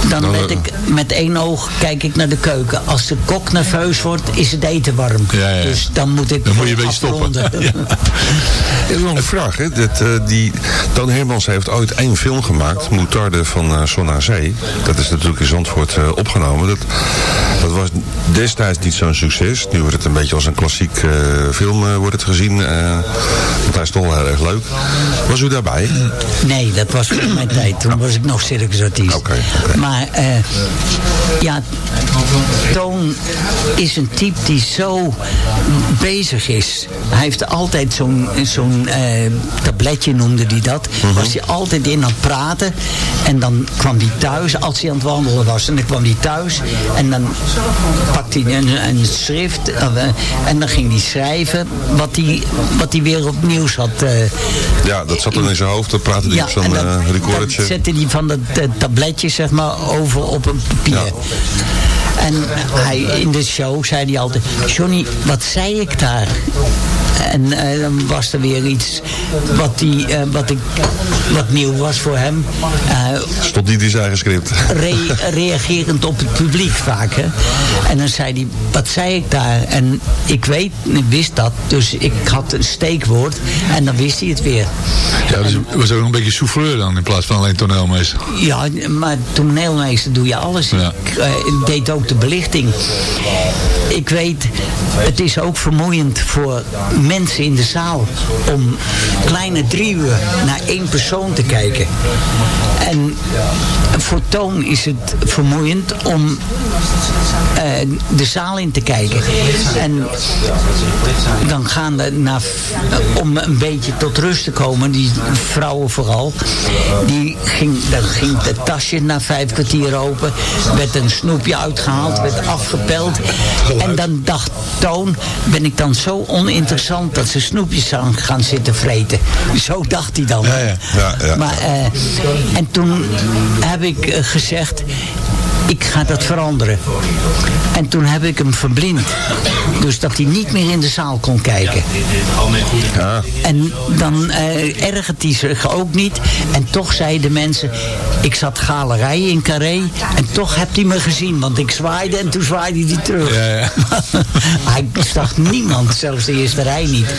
dan let ik met één oog kijk ik naar de keuken. Als de kok nerveus wordt, is het eten warm. Ja, ja. Dus dan moet ik Dan moet je een beetje stoppen. <laughs> Ja. <laughs> Nog een vraag. Hè? Dat, eh, die, Toon Hermans heeft ooit één film gemaakt. Moutarde van uh, Zon aan Zee. Dat is natuurlijk in Zandvoort uh, opgenomen. Dat, dat was destijds niet zo'n succes. Nu wordt het een beetje als een klassiek uh, film wordt het gezien. want hij is toch wel heel erg leuk. Was u daarbij? Nee, dat was voor mijn tijd. Toen was ik nog circusartiest. Oké. Okay, Maar ja, Toon is een type die zo bezig is. Hij heeft altijd zo'n zo'n tabletje, noemde hij dat. Mhm. Was hij altijd in aan het praten. En dan kwam hij thuis, als hij aan het wandelen was. En dan kwam hij thuis. En dan pakte hij een, een schrift. Uh, en dan ging hij schrijven wat hij, wat hij weer op nieuws had. Uh, ja, dat zat dan in zijn hoofd. Dan praatte hij ja, op zo'n uh, recordertje. Dan zette hij van dat tabletje, zeg maar, over op een papier. Ja. En hij, in de show zei hij altijd... Johnny, wat zei ik daar? En uh, dan was er weer iets wat, die, uh, wat, ik, wat nieuw was voor hem. Uh, Stond niet in zijn eigen script. Re reagerend op het publiek vaak. Hè? En dan zei hij, wat zei ik daar? En ik weet, ik wist dat. Dus ik had een steekwoord. En dan wist hij het weer. Ja, dus was ook een beetje souffleur dan in plaats van alleen toneelmeester? Ja, maar toneelmeester doe je alles. Ja. Ik uh, deed ook de belichting. Ik weet, het is ook vermoeiend voor mensen in de zaal om kleine drie uur naar één persoon te kijken. En voor Toon is het vermoeiend om uh, de zaal in te kijken. En dan gaan we naar, om een beetje tot rust te komen, die vrouwen vooral, die ging, dan ging het tasje na vijf kwartier open, werd een snoepje uitgehaald, werd afgepeld. En dan dacht Toon, ben ik dan zo oninteressant dat ze snoepjes aan gaan zitten vreten. Zo dacht hij dan. Ja, ja. Ja, ja. Maar, uh, en toen heb ik uh, gezegd, ik ga dat veranderen. En toen heb ik hem verblind. Dus dat hij niet meer in de zaal kon kijken. Ja. En dan uh, ergert hij zich ook niet. En toch zeiden mensen, ik zat galerij in Carré. En toch hebt hij me gezien. Want ik zwaaide en toen zwaaide hij terug. Ja, ja. <laughs> hij zag niemand, zelfs de eerste rij niet.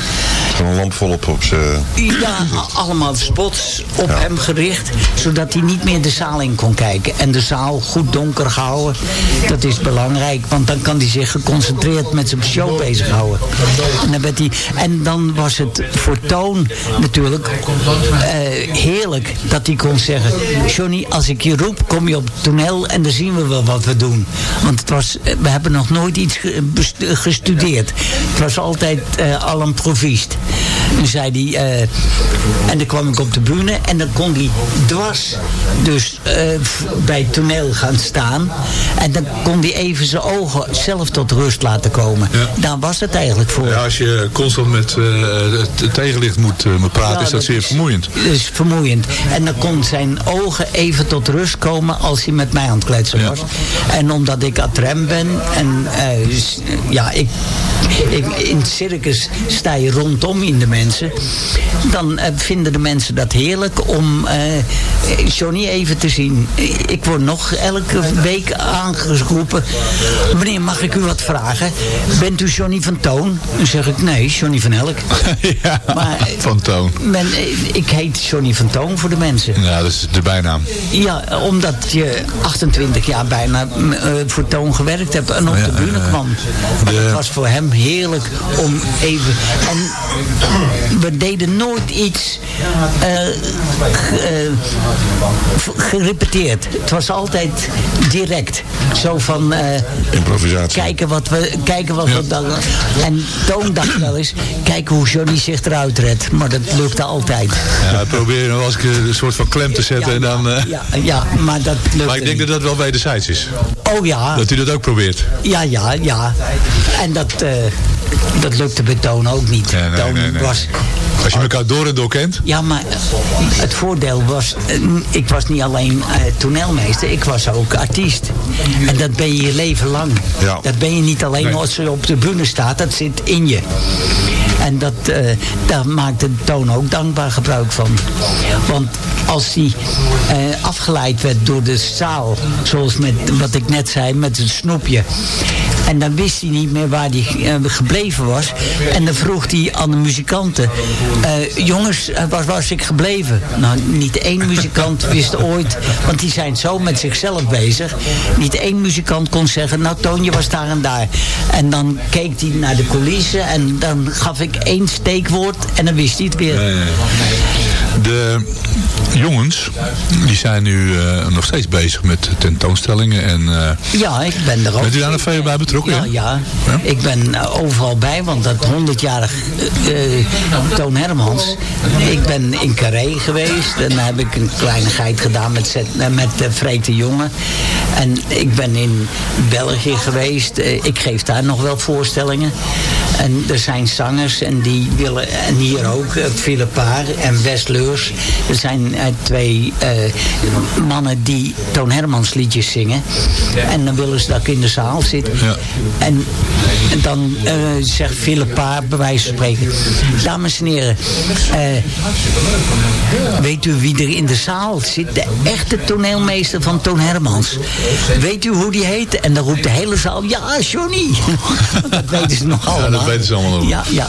Een lamp volop op zijn... Ja, allemaal spots op ja. hem gericht. Zodat hij niet meer de zaal in kon kijken. En de zaal goed donker gehouden. Dat is belangrijk. Want dan kan hij zich geconcentreerd met zijn show bezighouden. En dan, werd hij, en dan was het voor Toon natuurlijk uh, heerlijk dat hij kon zeggen... Johnny, als ik je roep, kom je op het toneel en dan zien we wel wat we doen. Want het was, we hebben nog nooit iets gestudeerd. Het was altijd uh, al een proviest. En zei hij, uh, en dan kwam ik op de bühne en dan kon hij dwars dus uh, bij het toneel gaan staan. En dan kon hij even zijn ogen zelf tot rust laten komen. Ja. Daar was het eigenlijk voor. Ja, als je constant met uh, het tegenlicht moet, moet praten, ja, is dat, dat zeer is, vermoeiend. Dat is vermoeiend. En dan kon zijn ogen even tot rust komen als hij met mij aan het kletsen ja. was. En omdat ik atrem ben en ja, ik, ik, in het circus sta je rondom in de mensen. Dan uh, vinden de mensen dat heerlijk om uh, Johnny even te zien. Ik word nog elke week aangeroepen. Meneer, mag ik u wat vragen? Bent u Johnny van Toon? Dan zeg ik, nee, Johnny van Elk. <laughs> ja, maar, van Toon. Men, ik heet Johnny van Toon voor de mensen. Ja, dat is de bijnaam. Ja, omdat je 28 jaar bijna uh, voor Toon gewerkt hebt en op ja, de bühne kwam. De... het was voor hem heerlijk om even... En we deden nooit iets uh, uh, gerepeteerd. Het was altijd direct. Zo van... Uh, Improvisatie. Kijken wat we, kijken wat ja. we dan... En Toon dacht wel eens, kijken hoe Johnny zich eruit redt. Maar dat lukte altijd. Ja, probeer nog als ik een soort van klem te zetten ja, en dan... Ja, ja, maar dat lukte Maar ik denk dat dat wel wederzijds is. Oh ja. Dat u dat ook probeert. Ja, ja, ja. En dat... dat lukte bij Toon ook niet. Nee, nee, Toon nee, was... Als je elkaar door en door kent? Ja, maar het voordeel was... Ik was niet alleen uh, toneelmeester, ik was ook artiest. En dat ben je je leven lang. Ja. Dat ben je niet alleen nee. als je op de bühne staat, dat zit in je. En dat, uh, daar maakte Toon ook dankbaar gebruik van. Want als hij uh, afgeleid werd door de zaal, zoals met wat ik net zei, met een snoepje. En dan wist hij niet meer waar hij eh, gebleven was. En dan vroeg hij aan de muzikanten... eh, jongens, eh, waar was ik gebleven? Nou, niet één muzikant <laughs> wist ooit... want die zijn zo met zichzelf bezig. Niet één muzikant kon zeggen... nou, Toon, je was daar en daar. En dan keek hij naar de coulissen... en dan gaf ik één steekwoord... en dan wist hij het weer. De jongens, die zijn nu eh, nog steeds bezig met tentoonstellingen. En, eh, Ja, ik ben er ook. Bent u daar nog veel bij betrokken? Ja, ja? ja. Ik ben overal bij, want dat 100-jarig eh, Toon Hermans. Ik ben in Carré geweest en daar heb ik een kleinigheid gedaan met, Zet- met Freek de Jonge. En ik ben in België geweest. Ik geef daar nog wel voorstellingen. En er zijn zangers en die willen, en hier ook, uh, Philip Paar en Wes Er zijn eh, twee eh, mannen die Toon Hermans liedjes zingen. En dan willen ze dat ik in de zaal zit. En dan eh, zegt Philip Paar, bij wijze van spreken... Dames en heren, weet u wie er in de zaal zit? De echte toneelmeester van Toon Hermans. Weet u hoe die heet? En dan roept de hele zaal, ja, Johnny. <laughs> dat weten ze nog allemaal. Ja, dat weten ze allemaal. Ja, ja.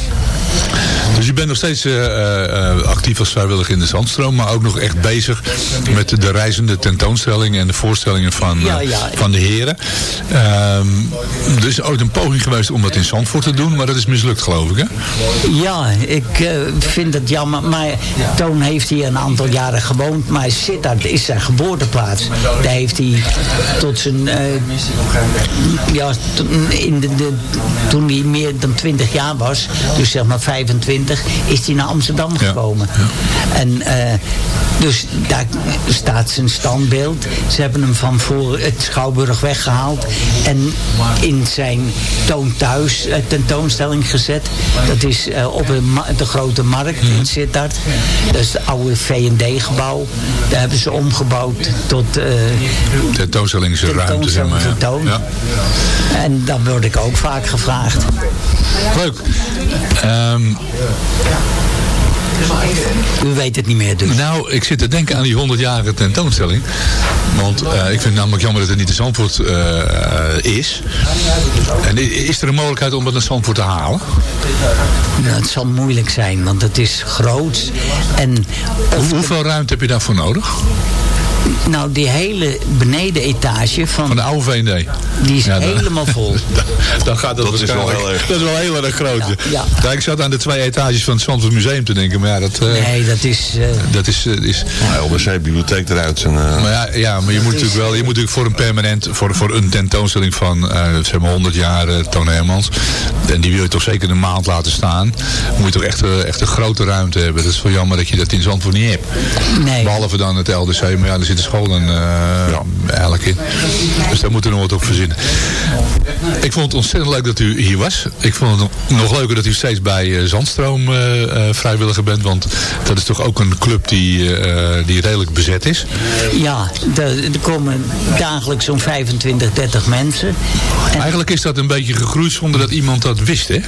Dus u bent nog steeds eh, eh, actief als vrijwilliger in de Zandstroom, maar ook nog echt bezig met de reizende tentoonstellingen en de voorstellingen van, eh, Ja, ja. van de heren. Ehm, er is ooit een poging geweest om dat in Zandvoort te doen, maar dat is mislukt geloof ik hè? Ja, ik eh, vind het jammer. Maar Toon heeft hier een aantal jaren gewoond. Maar Sittard is zijn geboorteplaats. Daar heeft hij tot zijn... eh, ja, in de, de- toen hij meer dan 20 jaar was, dus zeg maar 25, is hij naar Amsterdam gekomen. En eh, dus daar staat zijn standbeeld. Ze hebben hem van voor het Schouwburg weggehaald. En in zijn toon thuis eh, tentoonstelling gezet. Dat is eh, op de, grote markt in Sittard. Dat is het oude V&D-gebouw. Daar hebben ze omgebouwd tot... eh Tentoonstellingsruimte zeg maar. Ja. En dan word ik ook vaak gevraagd. Leuk. Ehm, U weet het niet meer dus. Nou, ik zit te denken aan die 100-jarige tentoonstelling. Want eh, ik vind het namelijk jammer dat het niet in Zandvoort eh, eh, is. En is er een mogelijkheid om het naar Zandvoort te halen? Nou, het zal moeilijk zijn, want het is groot. En Hoe- hoeveel ruimte heb je daarvoor nodig? Nou, die hele benedenetage van, Van de oude VND? die is Ja, dan- helemaal vol. <laughs> Dan gaat dat, Dat is wel heel erg. Dat is wel heel erg groot. Ja, Ja, ik zat aan de twee etages van het Zandvoort Museum te denken. Maar ja, dat, eh, Nee, dat is... eh, dat is... eh, is Nou, LBC, bibliotheek eruit. En, eh, maar ja, ja, maar je moet natuurlijk wel, je moet natuurlijk voor een permanent, voor, voor een tentoonstelling van eh, zeg maar 100 jaar Toon Hermans. En die wil je toch zeker een maand laten staan. Moet je toch echt, echt een grote ruimte hebben. Dat is wel jammer dat je dat in Zandvoort niet hebt. nee. Behalve dan het LDC, maar ja, er zitten scholen eh eigenlijk in. Dus daar moeten we nog wat op verzinnen. Ik vond het ontzettend leuk dat u hier was. Ik vond het nog leuker dat u steeds bij eh, Zandstroom eh, eh, vrijwilliger bent. Want dat is toch ook een club die, eh, die redelijk bezet is. Ja, er, komen dagelijks zo'n 25, 30 mensen. En, Eigenlijk is dat een beetje gegroeid zonder dat iemand dat wist, hè?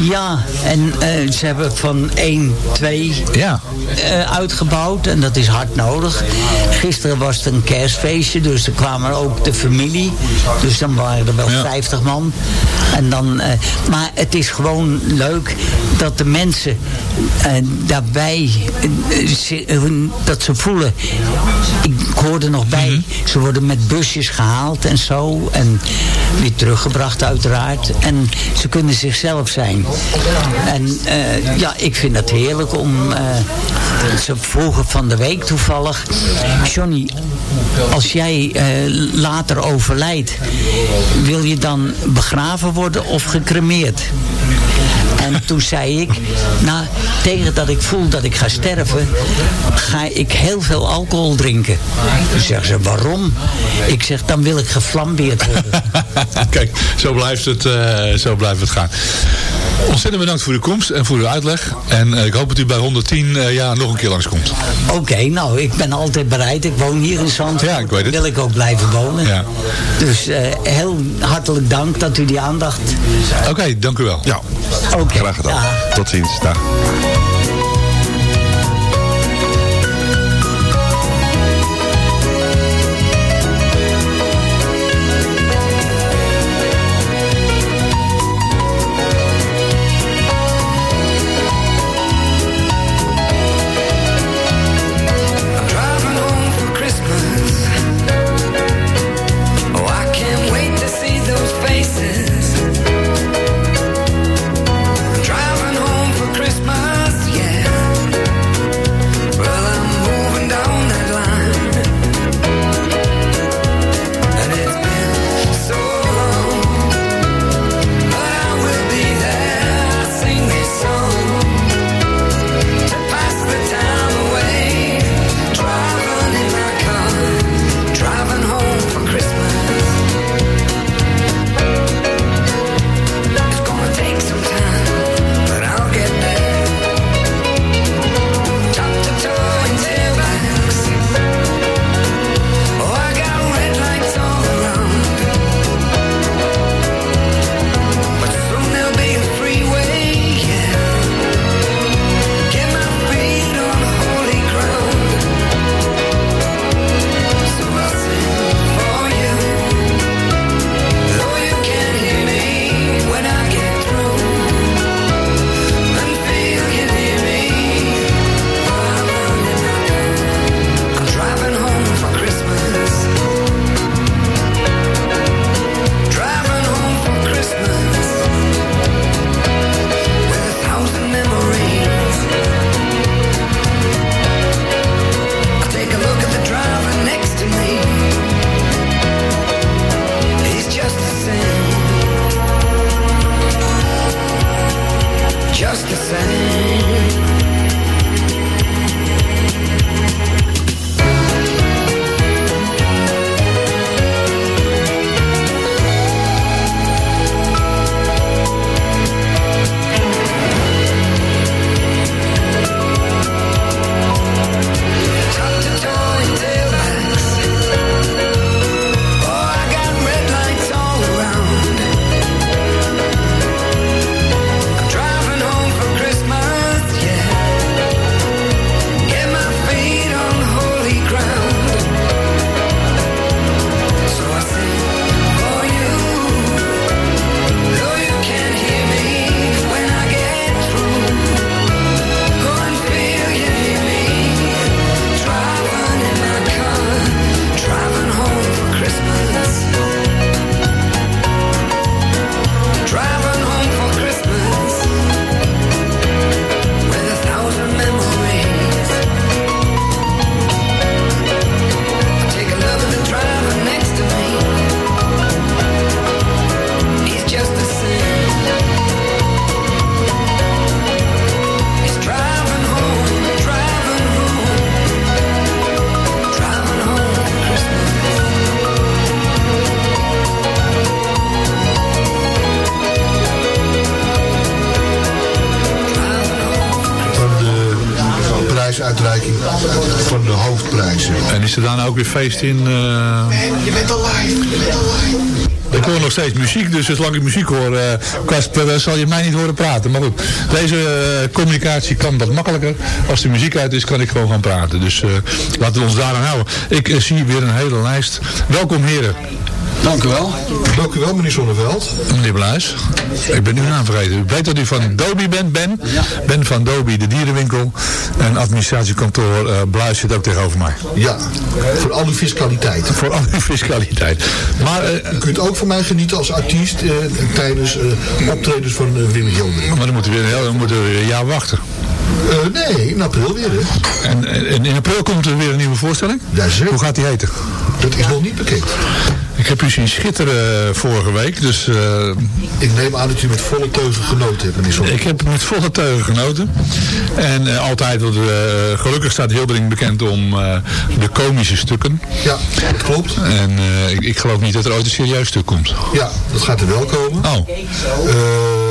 ja, en eh, ze hebben van 1, 2 Ja. eh, uitgebouwd. En dat is hard nodig. Gisteren was het een kerstfeestje, dus er kwamen ook de familie. Dus dan waren er wel Ja. 50 man. En dan, eh, maar het is gewoon leuk dat de mensen eh, daarbij, eh, ze- dat ze voelen. Ik hoor er nog bij, ze worden met busjes gehaald en zo. En weer teruggebracht uiteraard. En ze kunnen zichzelf zijn. En ja, ik vind het heerlijk om... ze vroegen van de week toevallig... Johnny, als jij eh, later overlijdt... wil je dan begraven worden of gecremeerd? En toen zei ik, nou, tegen dat ik voel dat ik ga sterven, ga ik heel veel alcohol drinken. Toen zeggen ze, waarom? Ik zeg, dan wil ik geflambeerd worden. <laughs> Kijk, zo blijft, het, eh, zo blijft het gaan. Ontzettend bedankt voor uw komst en voor uw uitleg. En eh, ik hoop dat u bij 110 eh, jaar nog een keer langskomt. Oké, nou, ik ben altijd bereid. Ik woon hier in Zandvoort. Ja, ik weet het. Wil ik ook blijven wonen. Ja. Dus eh, heel hartelijk dank dat u die aandacht... Oké, dank u wel. ja, Oké. Graag gedaan. dag. Tot ziens. Dag. Weer feest in... eh, Je bent al live, je bent al live. Ik hoor nog steeds muziek, dus zolang ik muziek hoor, eh Kasper, eh, zal je mij niet horen praten. Maar goed, deze communicatie kan wat makkelijker. Als de muziek uit is, kan ik gewoon gaan praten. Dus laten we ons daaraan houden. Ik zie weer een hele lijst. Welkom heren. Dank u wel. Dank u wel, meneer Zonneveld. Meneer Bluis, ik ben uw naam vergeten. Ik weet dat u van Dobi bent, Ben. Ben van Dobi, de dierenwinkel. En administratiekantoor eh Bluis zit ook tegenover mij. Ja, voor al uw fiscaliteit. Voor al uw fiscaliteit. Maar eh, U kunt ook van mij genieten als artiest eh, tijdens eh, optredens van Wim Hildering. maar dan moeten we, weer- dan moeten we weer een jaar wachten. Eh, nee, in april weer, hè. En, en in april komt er weer een nieuwe voorstelling. Jazeker. Hoe gaat die heten? Dat is nog niet bekend. Ik heb u zien schitteren vorige week, dus eh, Ik neem aan dat u met volle teugen genoten hebt, meneer Zonneveld. ik heb met volle teugen genoten. En eh, altijd, eh, gelukkig staat Hildering bekend om eh, de komische stukken. Ja, dat klopt. En eh, ik, ik geloof niet dat er ooit een serieus stuk komt. Ja, dat gaat er wel komen. Oh, Eh,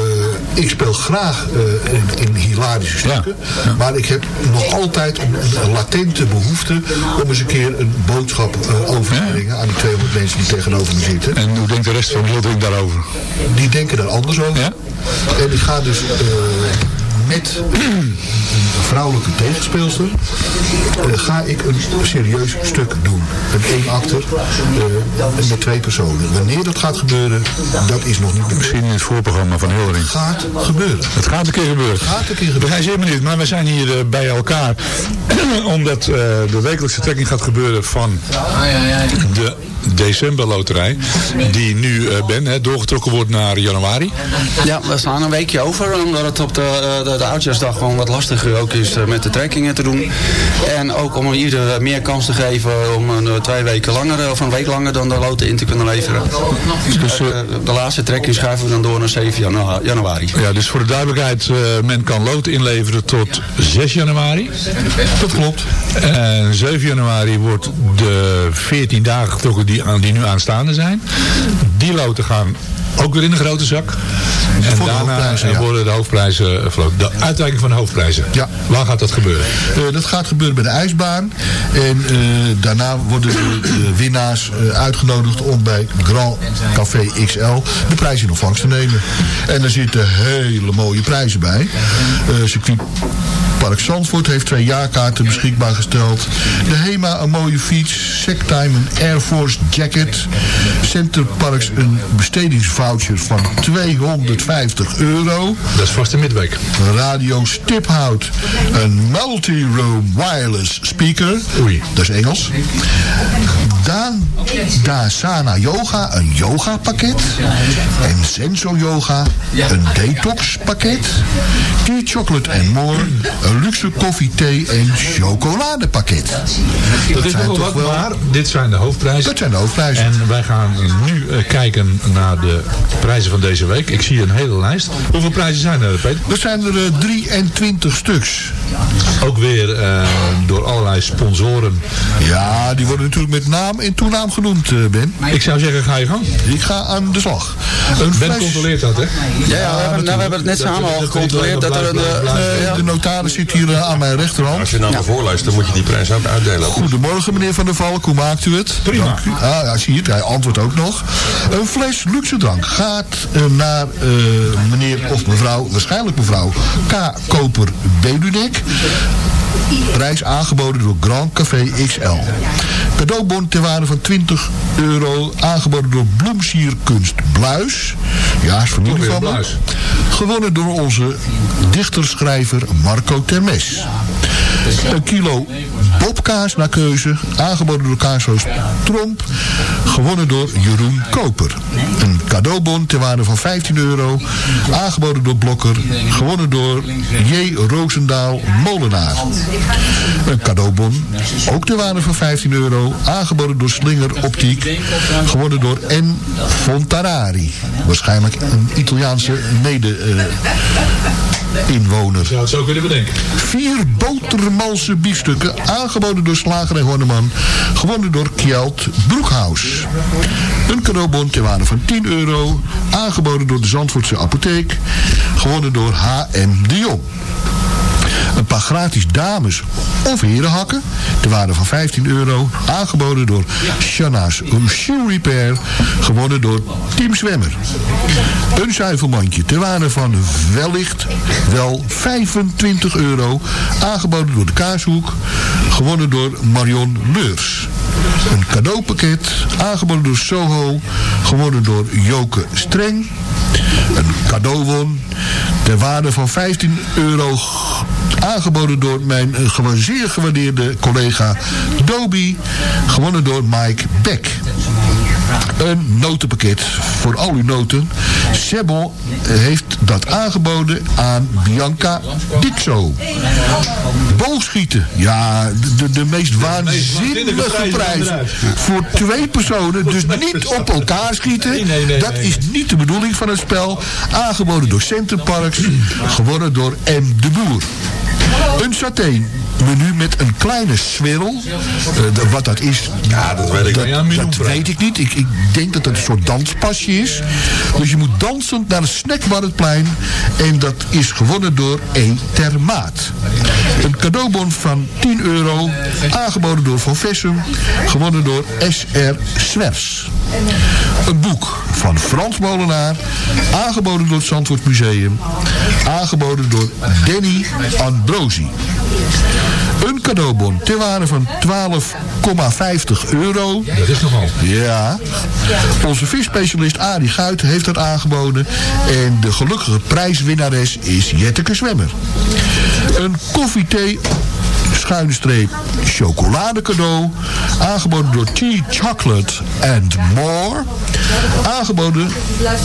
ik speel graag eh, in, in hilarische stukken. Maar ik heb nog altijd een, een latente behoefte om eens een keer een boodschap eh, over te brengen aan die 200 mensen die tegenover me zitten. en hoe denkt de rest van Hildering daarover? Die denken daar anders over. Ja? En ik ga dus eh, met een vrouwelijke tegenspeelster eh, ga ik een serieus stuk doen. Een één-acter eh, met twee personen. Wanneer dat gaat gebeuren, dat is nog niet. Misschien in het voorprogramma van Hildering. Gaat gebeuren. Het gaat een keer gebeuren. Gaat een keer We gebeuren. zijn zeer benieuwd, maar we zijn hier eh, bij elkaar <clears throat> omdat eh, de wekelijkse trekking gaat gebeuren van de decemberloterij, die nu eh, ben, hè, doorgetrokken wordt naar januari. Ja, we slaan een weekje over, omdat het op de, de, de oudjaarsdag gewoon wat lastiger ook is eh, met de trekkingen te doen. En ook om ieder meer kans te geven om een, eh, twee weken langer eh, of een week langer dan de loten in te kunnen leveren. Dus eh, de laatste trekking schuiven we dan door naar 7 janu- januari. Ja, dus voor de duidelijkheid, eh, men kan lood inleveren tot 6 januari. Dat klopt. En 7 januari wordt de 14 dagen getrokken die, aan, die nu aanstaande zijn. Die loten gaan ook weer in de grote zak. En daarna eh, ja. worden de hoofdprijzen eh. De uitreiking van de hoofdprijzen. Ja. Waar gaat dat gebeuren? Eh, dat gaat gebeuren bij de ijsbaan. En daarna worden de, winnaars uitgenodigd om bij Grand Café XL de prijs in ontvangst te nemen. En er zitten hele mooie prijzen bij. Circuit Park Zandvoort heeft twee jaarkaarten beschikbaar gesteld. De HEMA een mooie fiets. Sectime een Air Force jacket. Center Parks een bestedingsvoucher van 250 euro. Dat is vast de midweek. Radio Stiphout een multi-room wireless speaker. Oei. Dat is Engels. Daan Dasana Yoga, een yoga pakket. En Senso Yoga, een detox pakket. Tea Chocolate and More, een luxe koffie, thee en chocoladepakket. Dat is zijn toch wel- maar dit zijn de hoofdprijzen. Dat zijn de hoofdprijzen. En wij gaan nu eh, kijken naar de prijzen van deze week. Ik zie een hele lijst. Hoeveel prijzen zijn er, Peter? Er zijn er eh, 23 stuks. Ook weer eh, door allerlei sponsoren. Ja, die worden natuurlijk met naam en toenaam genoemd, eh, Ben. Ik zou zeggen, ga je gang. Ik ga aan de slag. Een Ben fles- controleert dat, hè? Ja, ja we, hebben, nou, we hebben het net samen al gecontroleerd dat er eh, ja. de notaris zit hier eh, aan mijn rechterhand. Als je nou maar voorluistert, dan moet je die prijs ook uitdelen. Goedemorgen meneer Van der Valk, hoe maakt u het? Prima. Dank u. Ah, ja, zie je het, hij antwoordt ook nog. Een fles luxe drank gaat eh, naar eh, meneer of mevrouw, waarschijnlijk mevrouw K. Koper Belunek. Prijs aangeboden door Grand Café XL. Cadeaubon ter waarde van 20 euro, aangeboden door Bloemsier Kunst Bluis. Ja, is familie van. Bluis. Gewonnen door onze dichterschrijver Marco Termes. Een kilo bobkaas naar keuze, aangeboden door kaasroos Tromp. Gewonnen door Jeroen Koper. Een cadeaubon ter waarde van 15 euro, aangeboden door Blokker. Gewonnen door J. Roosendaal Molenaar. Een cadeaubon, ook ter waarde van 15 euro, aangeboden door Slinger Optiek. Gewonnen door N. Fontanari. Waarschijnlijk een Italiaanse mede-inwoner. Zou het zo kunnen bedenken. Vier botermalse biefstukken, aangeboden door Slager en Horneman. Gewonnen door Kjeld Broekhuis. Een cadeaubon ter waarde van 10 euro, aangeboden door de Zandvoortse apotheek. Gewonnen door H.M. de Jong. Een paar gratis dames of herenhakken. De waarde van 15 euro. Aangeboden door Shana's Shoe Repair. Gewonnen door Team Zwemmer. Een zuivelmandje ter waarde van wellicht wel 25 euro. Aangeboden door de Kaashoek. Gewonnen door Marion Leurs. Een cadeaupakket. Aangeboden door Soho. Gewonnen door Joke Streng. Een cadeauwon ter waarde van 15 euro aangeboden door mijn eh, gewoon zeer gewaardeerde collega Doby. Gewonnen door Mike Beck. Een notenpakket voor al uw noten. Sebel heeft dat aangeboden aan Bianca Dixo. Boogschieten. Ja, de, de meest waanzinnige prijs. Voor twee personen. Dus niet op elkaar schieten. Dat is niet de bedoeling van het spel. Aangeboden door Centerparks. Gewonnen door M. de Boer. Een saté menu met een kleine swirl. Eh, wat dat is, ja, dat weet ik, dat, dat weet ik niet. Ik, ik denk dat het een soort danspasje is. Dus je moet dansend naar de snackbar het plein. En dat is gewonnen door E. Termaat. Een cadeaubon van 10 euro. Aangeboden door Van Vessum. Gewonnen door S.R. Swers. Een boek van Frans Molenaar. Aangeboden door het Zandvoort Museum. Aangeboden door Danny Ambrosi. Een cadeaubon ter waarde van 12,50 euro. Dat is nogal. Ja. Onze visspecialist Arie Guit heeft dat aangeboden. En de gelukkige prijswinnares is Jetteke Zwemmer. Een koffiethee schuine streep chocolade cadeau. Aangeboden door Tea Chocolate and More. Aangeboden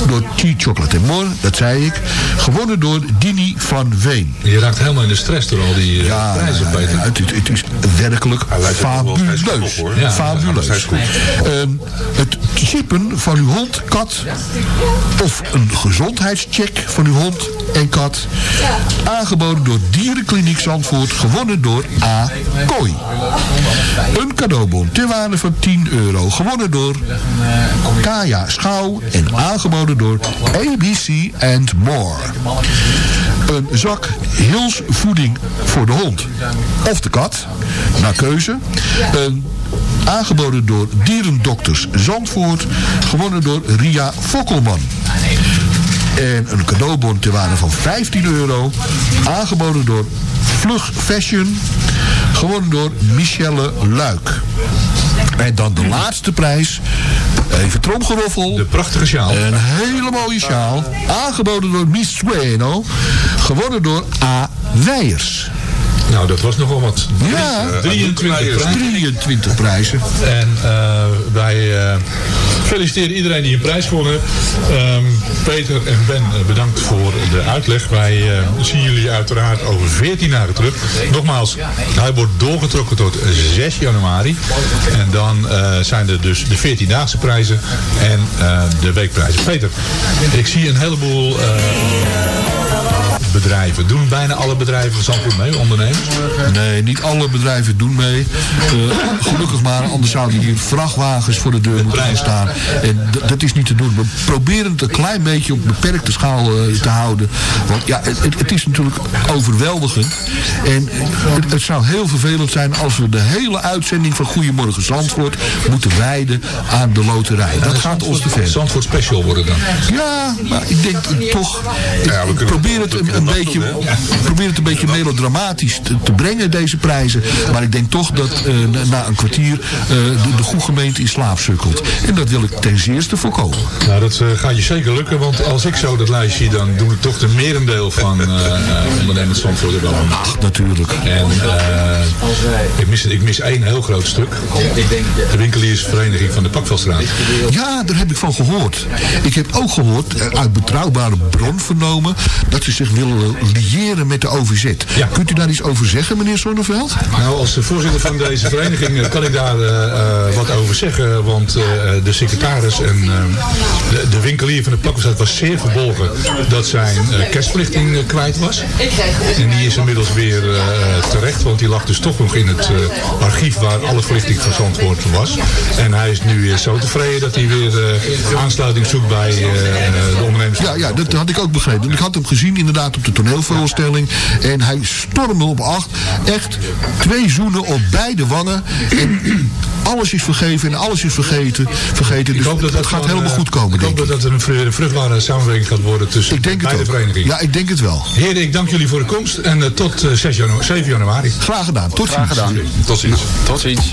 door Tea Chocolate and More, dat zei ik. Gewonnen door Dini van Veen. Je raakt helemaal in de stress door al die eh, prijzen, Peter. Ja, het, het- het is werkelijk fabuleus. Ja, fabuleus. Ehm, het chippen van uw hond, kat of een gezondheidscheck van uw hond en kat. Aangeboden door Dierenkliniek Zandvoort. Gewonnen door A. Kooi. Een cadeaubon ter waarde van 10 euro. Gewonnen door Kaya Schouw en aangeboden door ABC and More. Een zak Hils voeding voor de hond of de kat, naar keuze. Een aangeboden door Dierendokters Zandvoort, gewonnen door Ria Fokkelman. En een cadeaubon ter waarde van 15 euro, aangeboden door Vlug Fashion, gewonnen door Michelle Luik. En dan de laatste prijs. Even tromgeroffel. De prachtige sjaal. Een hele mooie sjaal. Aangeboden door Miss Sueno. Gewonnen door A. Weijers. Nou, dat was nogal wat. Ja, 23 prijzen. 23 prijzen. En eh, wij eh, feliciteren iedereen die een prijs gewonnen heeft. Ehm, Peter en Ben, eh, bedankt voor de uitleg. Wij eh, zien jullie uiteraard over 14 dagen terug. Nogmaals, hij wordt doorgetrokken tot 6 januari. En dan eh, zijn er dus de 14-daagse prijzen en eh, de weekprijzen. Peter, ik zie een heleboel... eh, bedrijven. Doen bijna alle bedrijven van Zandvoort mee, ondernemers? Nee, niet alle bedrijven doen mee. Eh, gelukkig maar, anders zouden hier vrachtwagens voor de deur moeten gaan staan. En dat is niet te doen. We proberen het een klein beetje op beperkte schaal eh, te houden. Want ja, het, het- is natuurlijk overweldigend. En het, het zou heel vervelend zijn als we de hele uitzending van Goedemorgen Zandvoort moeten wijden aan de loterij. Dat gaat ons te ver. Zandvoort Special worden dan. Ja, maar ik denk toch... Ik, ik probeer, het een, een beetje, ik probeer het een beetje melodramatisch te, te brengen, deze prijzen. Maar ik denk toch dat eh, na, een kwartier eh, de, de goede gemeente in slaap sukkelt. En dat wil ik ten zeerste voorkomen. Nou, dat eh, gaat je zeker lukken, want als ik zo dat lijstje zie, dan doen ik toch de merendeel van ondernemers Zandvoort er wel aan. Ach, natuurlijk. En ik, mis, ik mis één heel groot stuk. De winkeliersvereniging van de Pakveldstraat. Ja, daar heb ik van gehoord. Ik heb ook gehoord, eh, uit betrouwbare bron vernomen, dat ze zich willen liëren met de OVZ. Kunt u daar iets over zeggen, meneer Zonneveld? Nou, als de voorzitter van deze vereniging eh, kan ik daar eh, eh, wat over zeggen. Want de secretaris en de, de winkelier van de Pakkenstraat was zeer verbolgen dat zijn kerstverlichting kwijt was. En die is inmiddels weer terecht, want die lag dus toch nog in het archief waar alle verlichting van Zandvoort was. En hij is nu weer zo tevreden dat hij weer aansluiting zoekt bij de ondernemers. Ja, ja, dat had ik ook begrepen. Ik had hem gezien inderdaad inderdaad op de toneelvoorstelling. En hij stormde op acht. Echt twee zoenen op beide wangen. En alles is vergeven en alles is vergeten. vergeten. Dus hoop dat het gaat helemaal eh, goed komen, Ik denk hoop ik. dat dat een vru- vruchtbare samenwerking gaat worden tussen Ik denk het beide verenigingen. Ja, ik denk het wel. Heren, ik dank jullie voor de komst en eh, tot eh, 6 janu 7 januari. Graag gedaan. Tot Graag ziens. gedaan. Tot ziens. Tot ziens.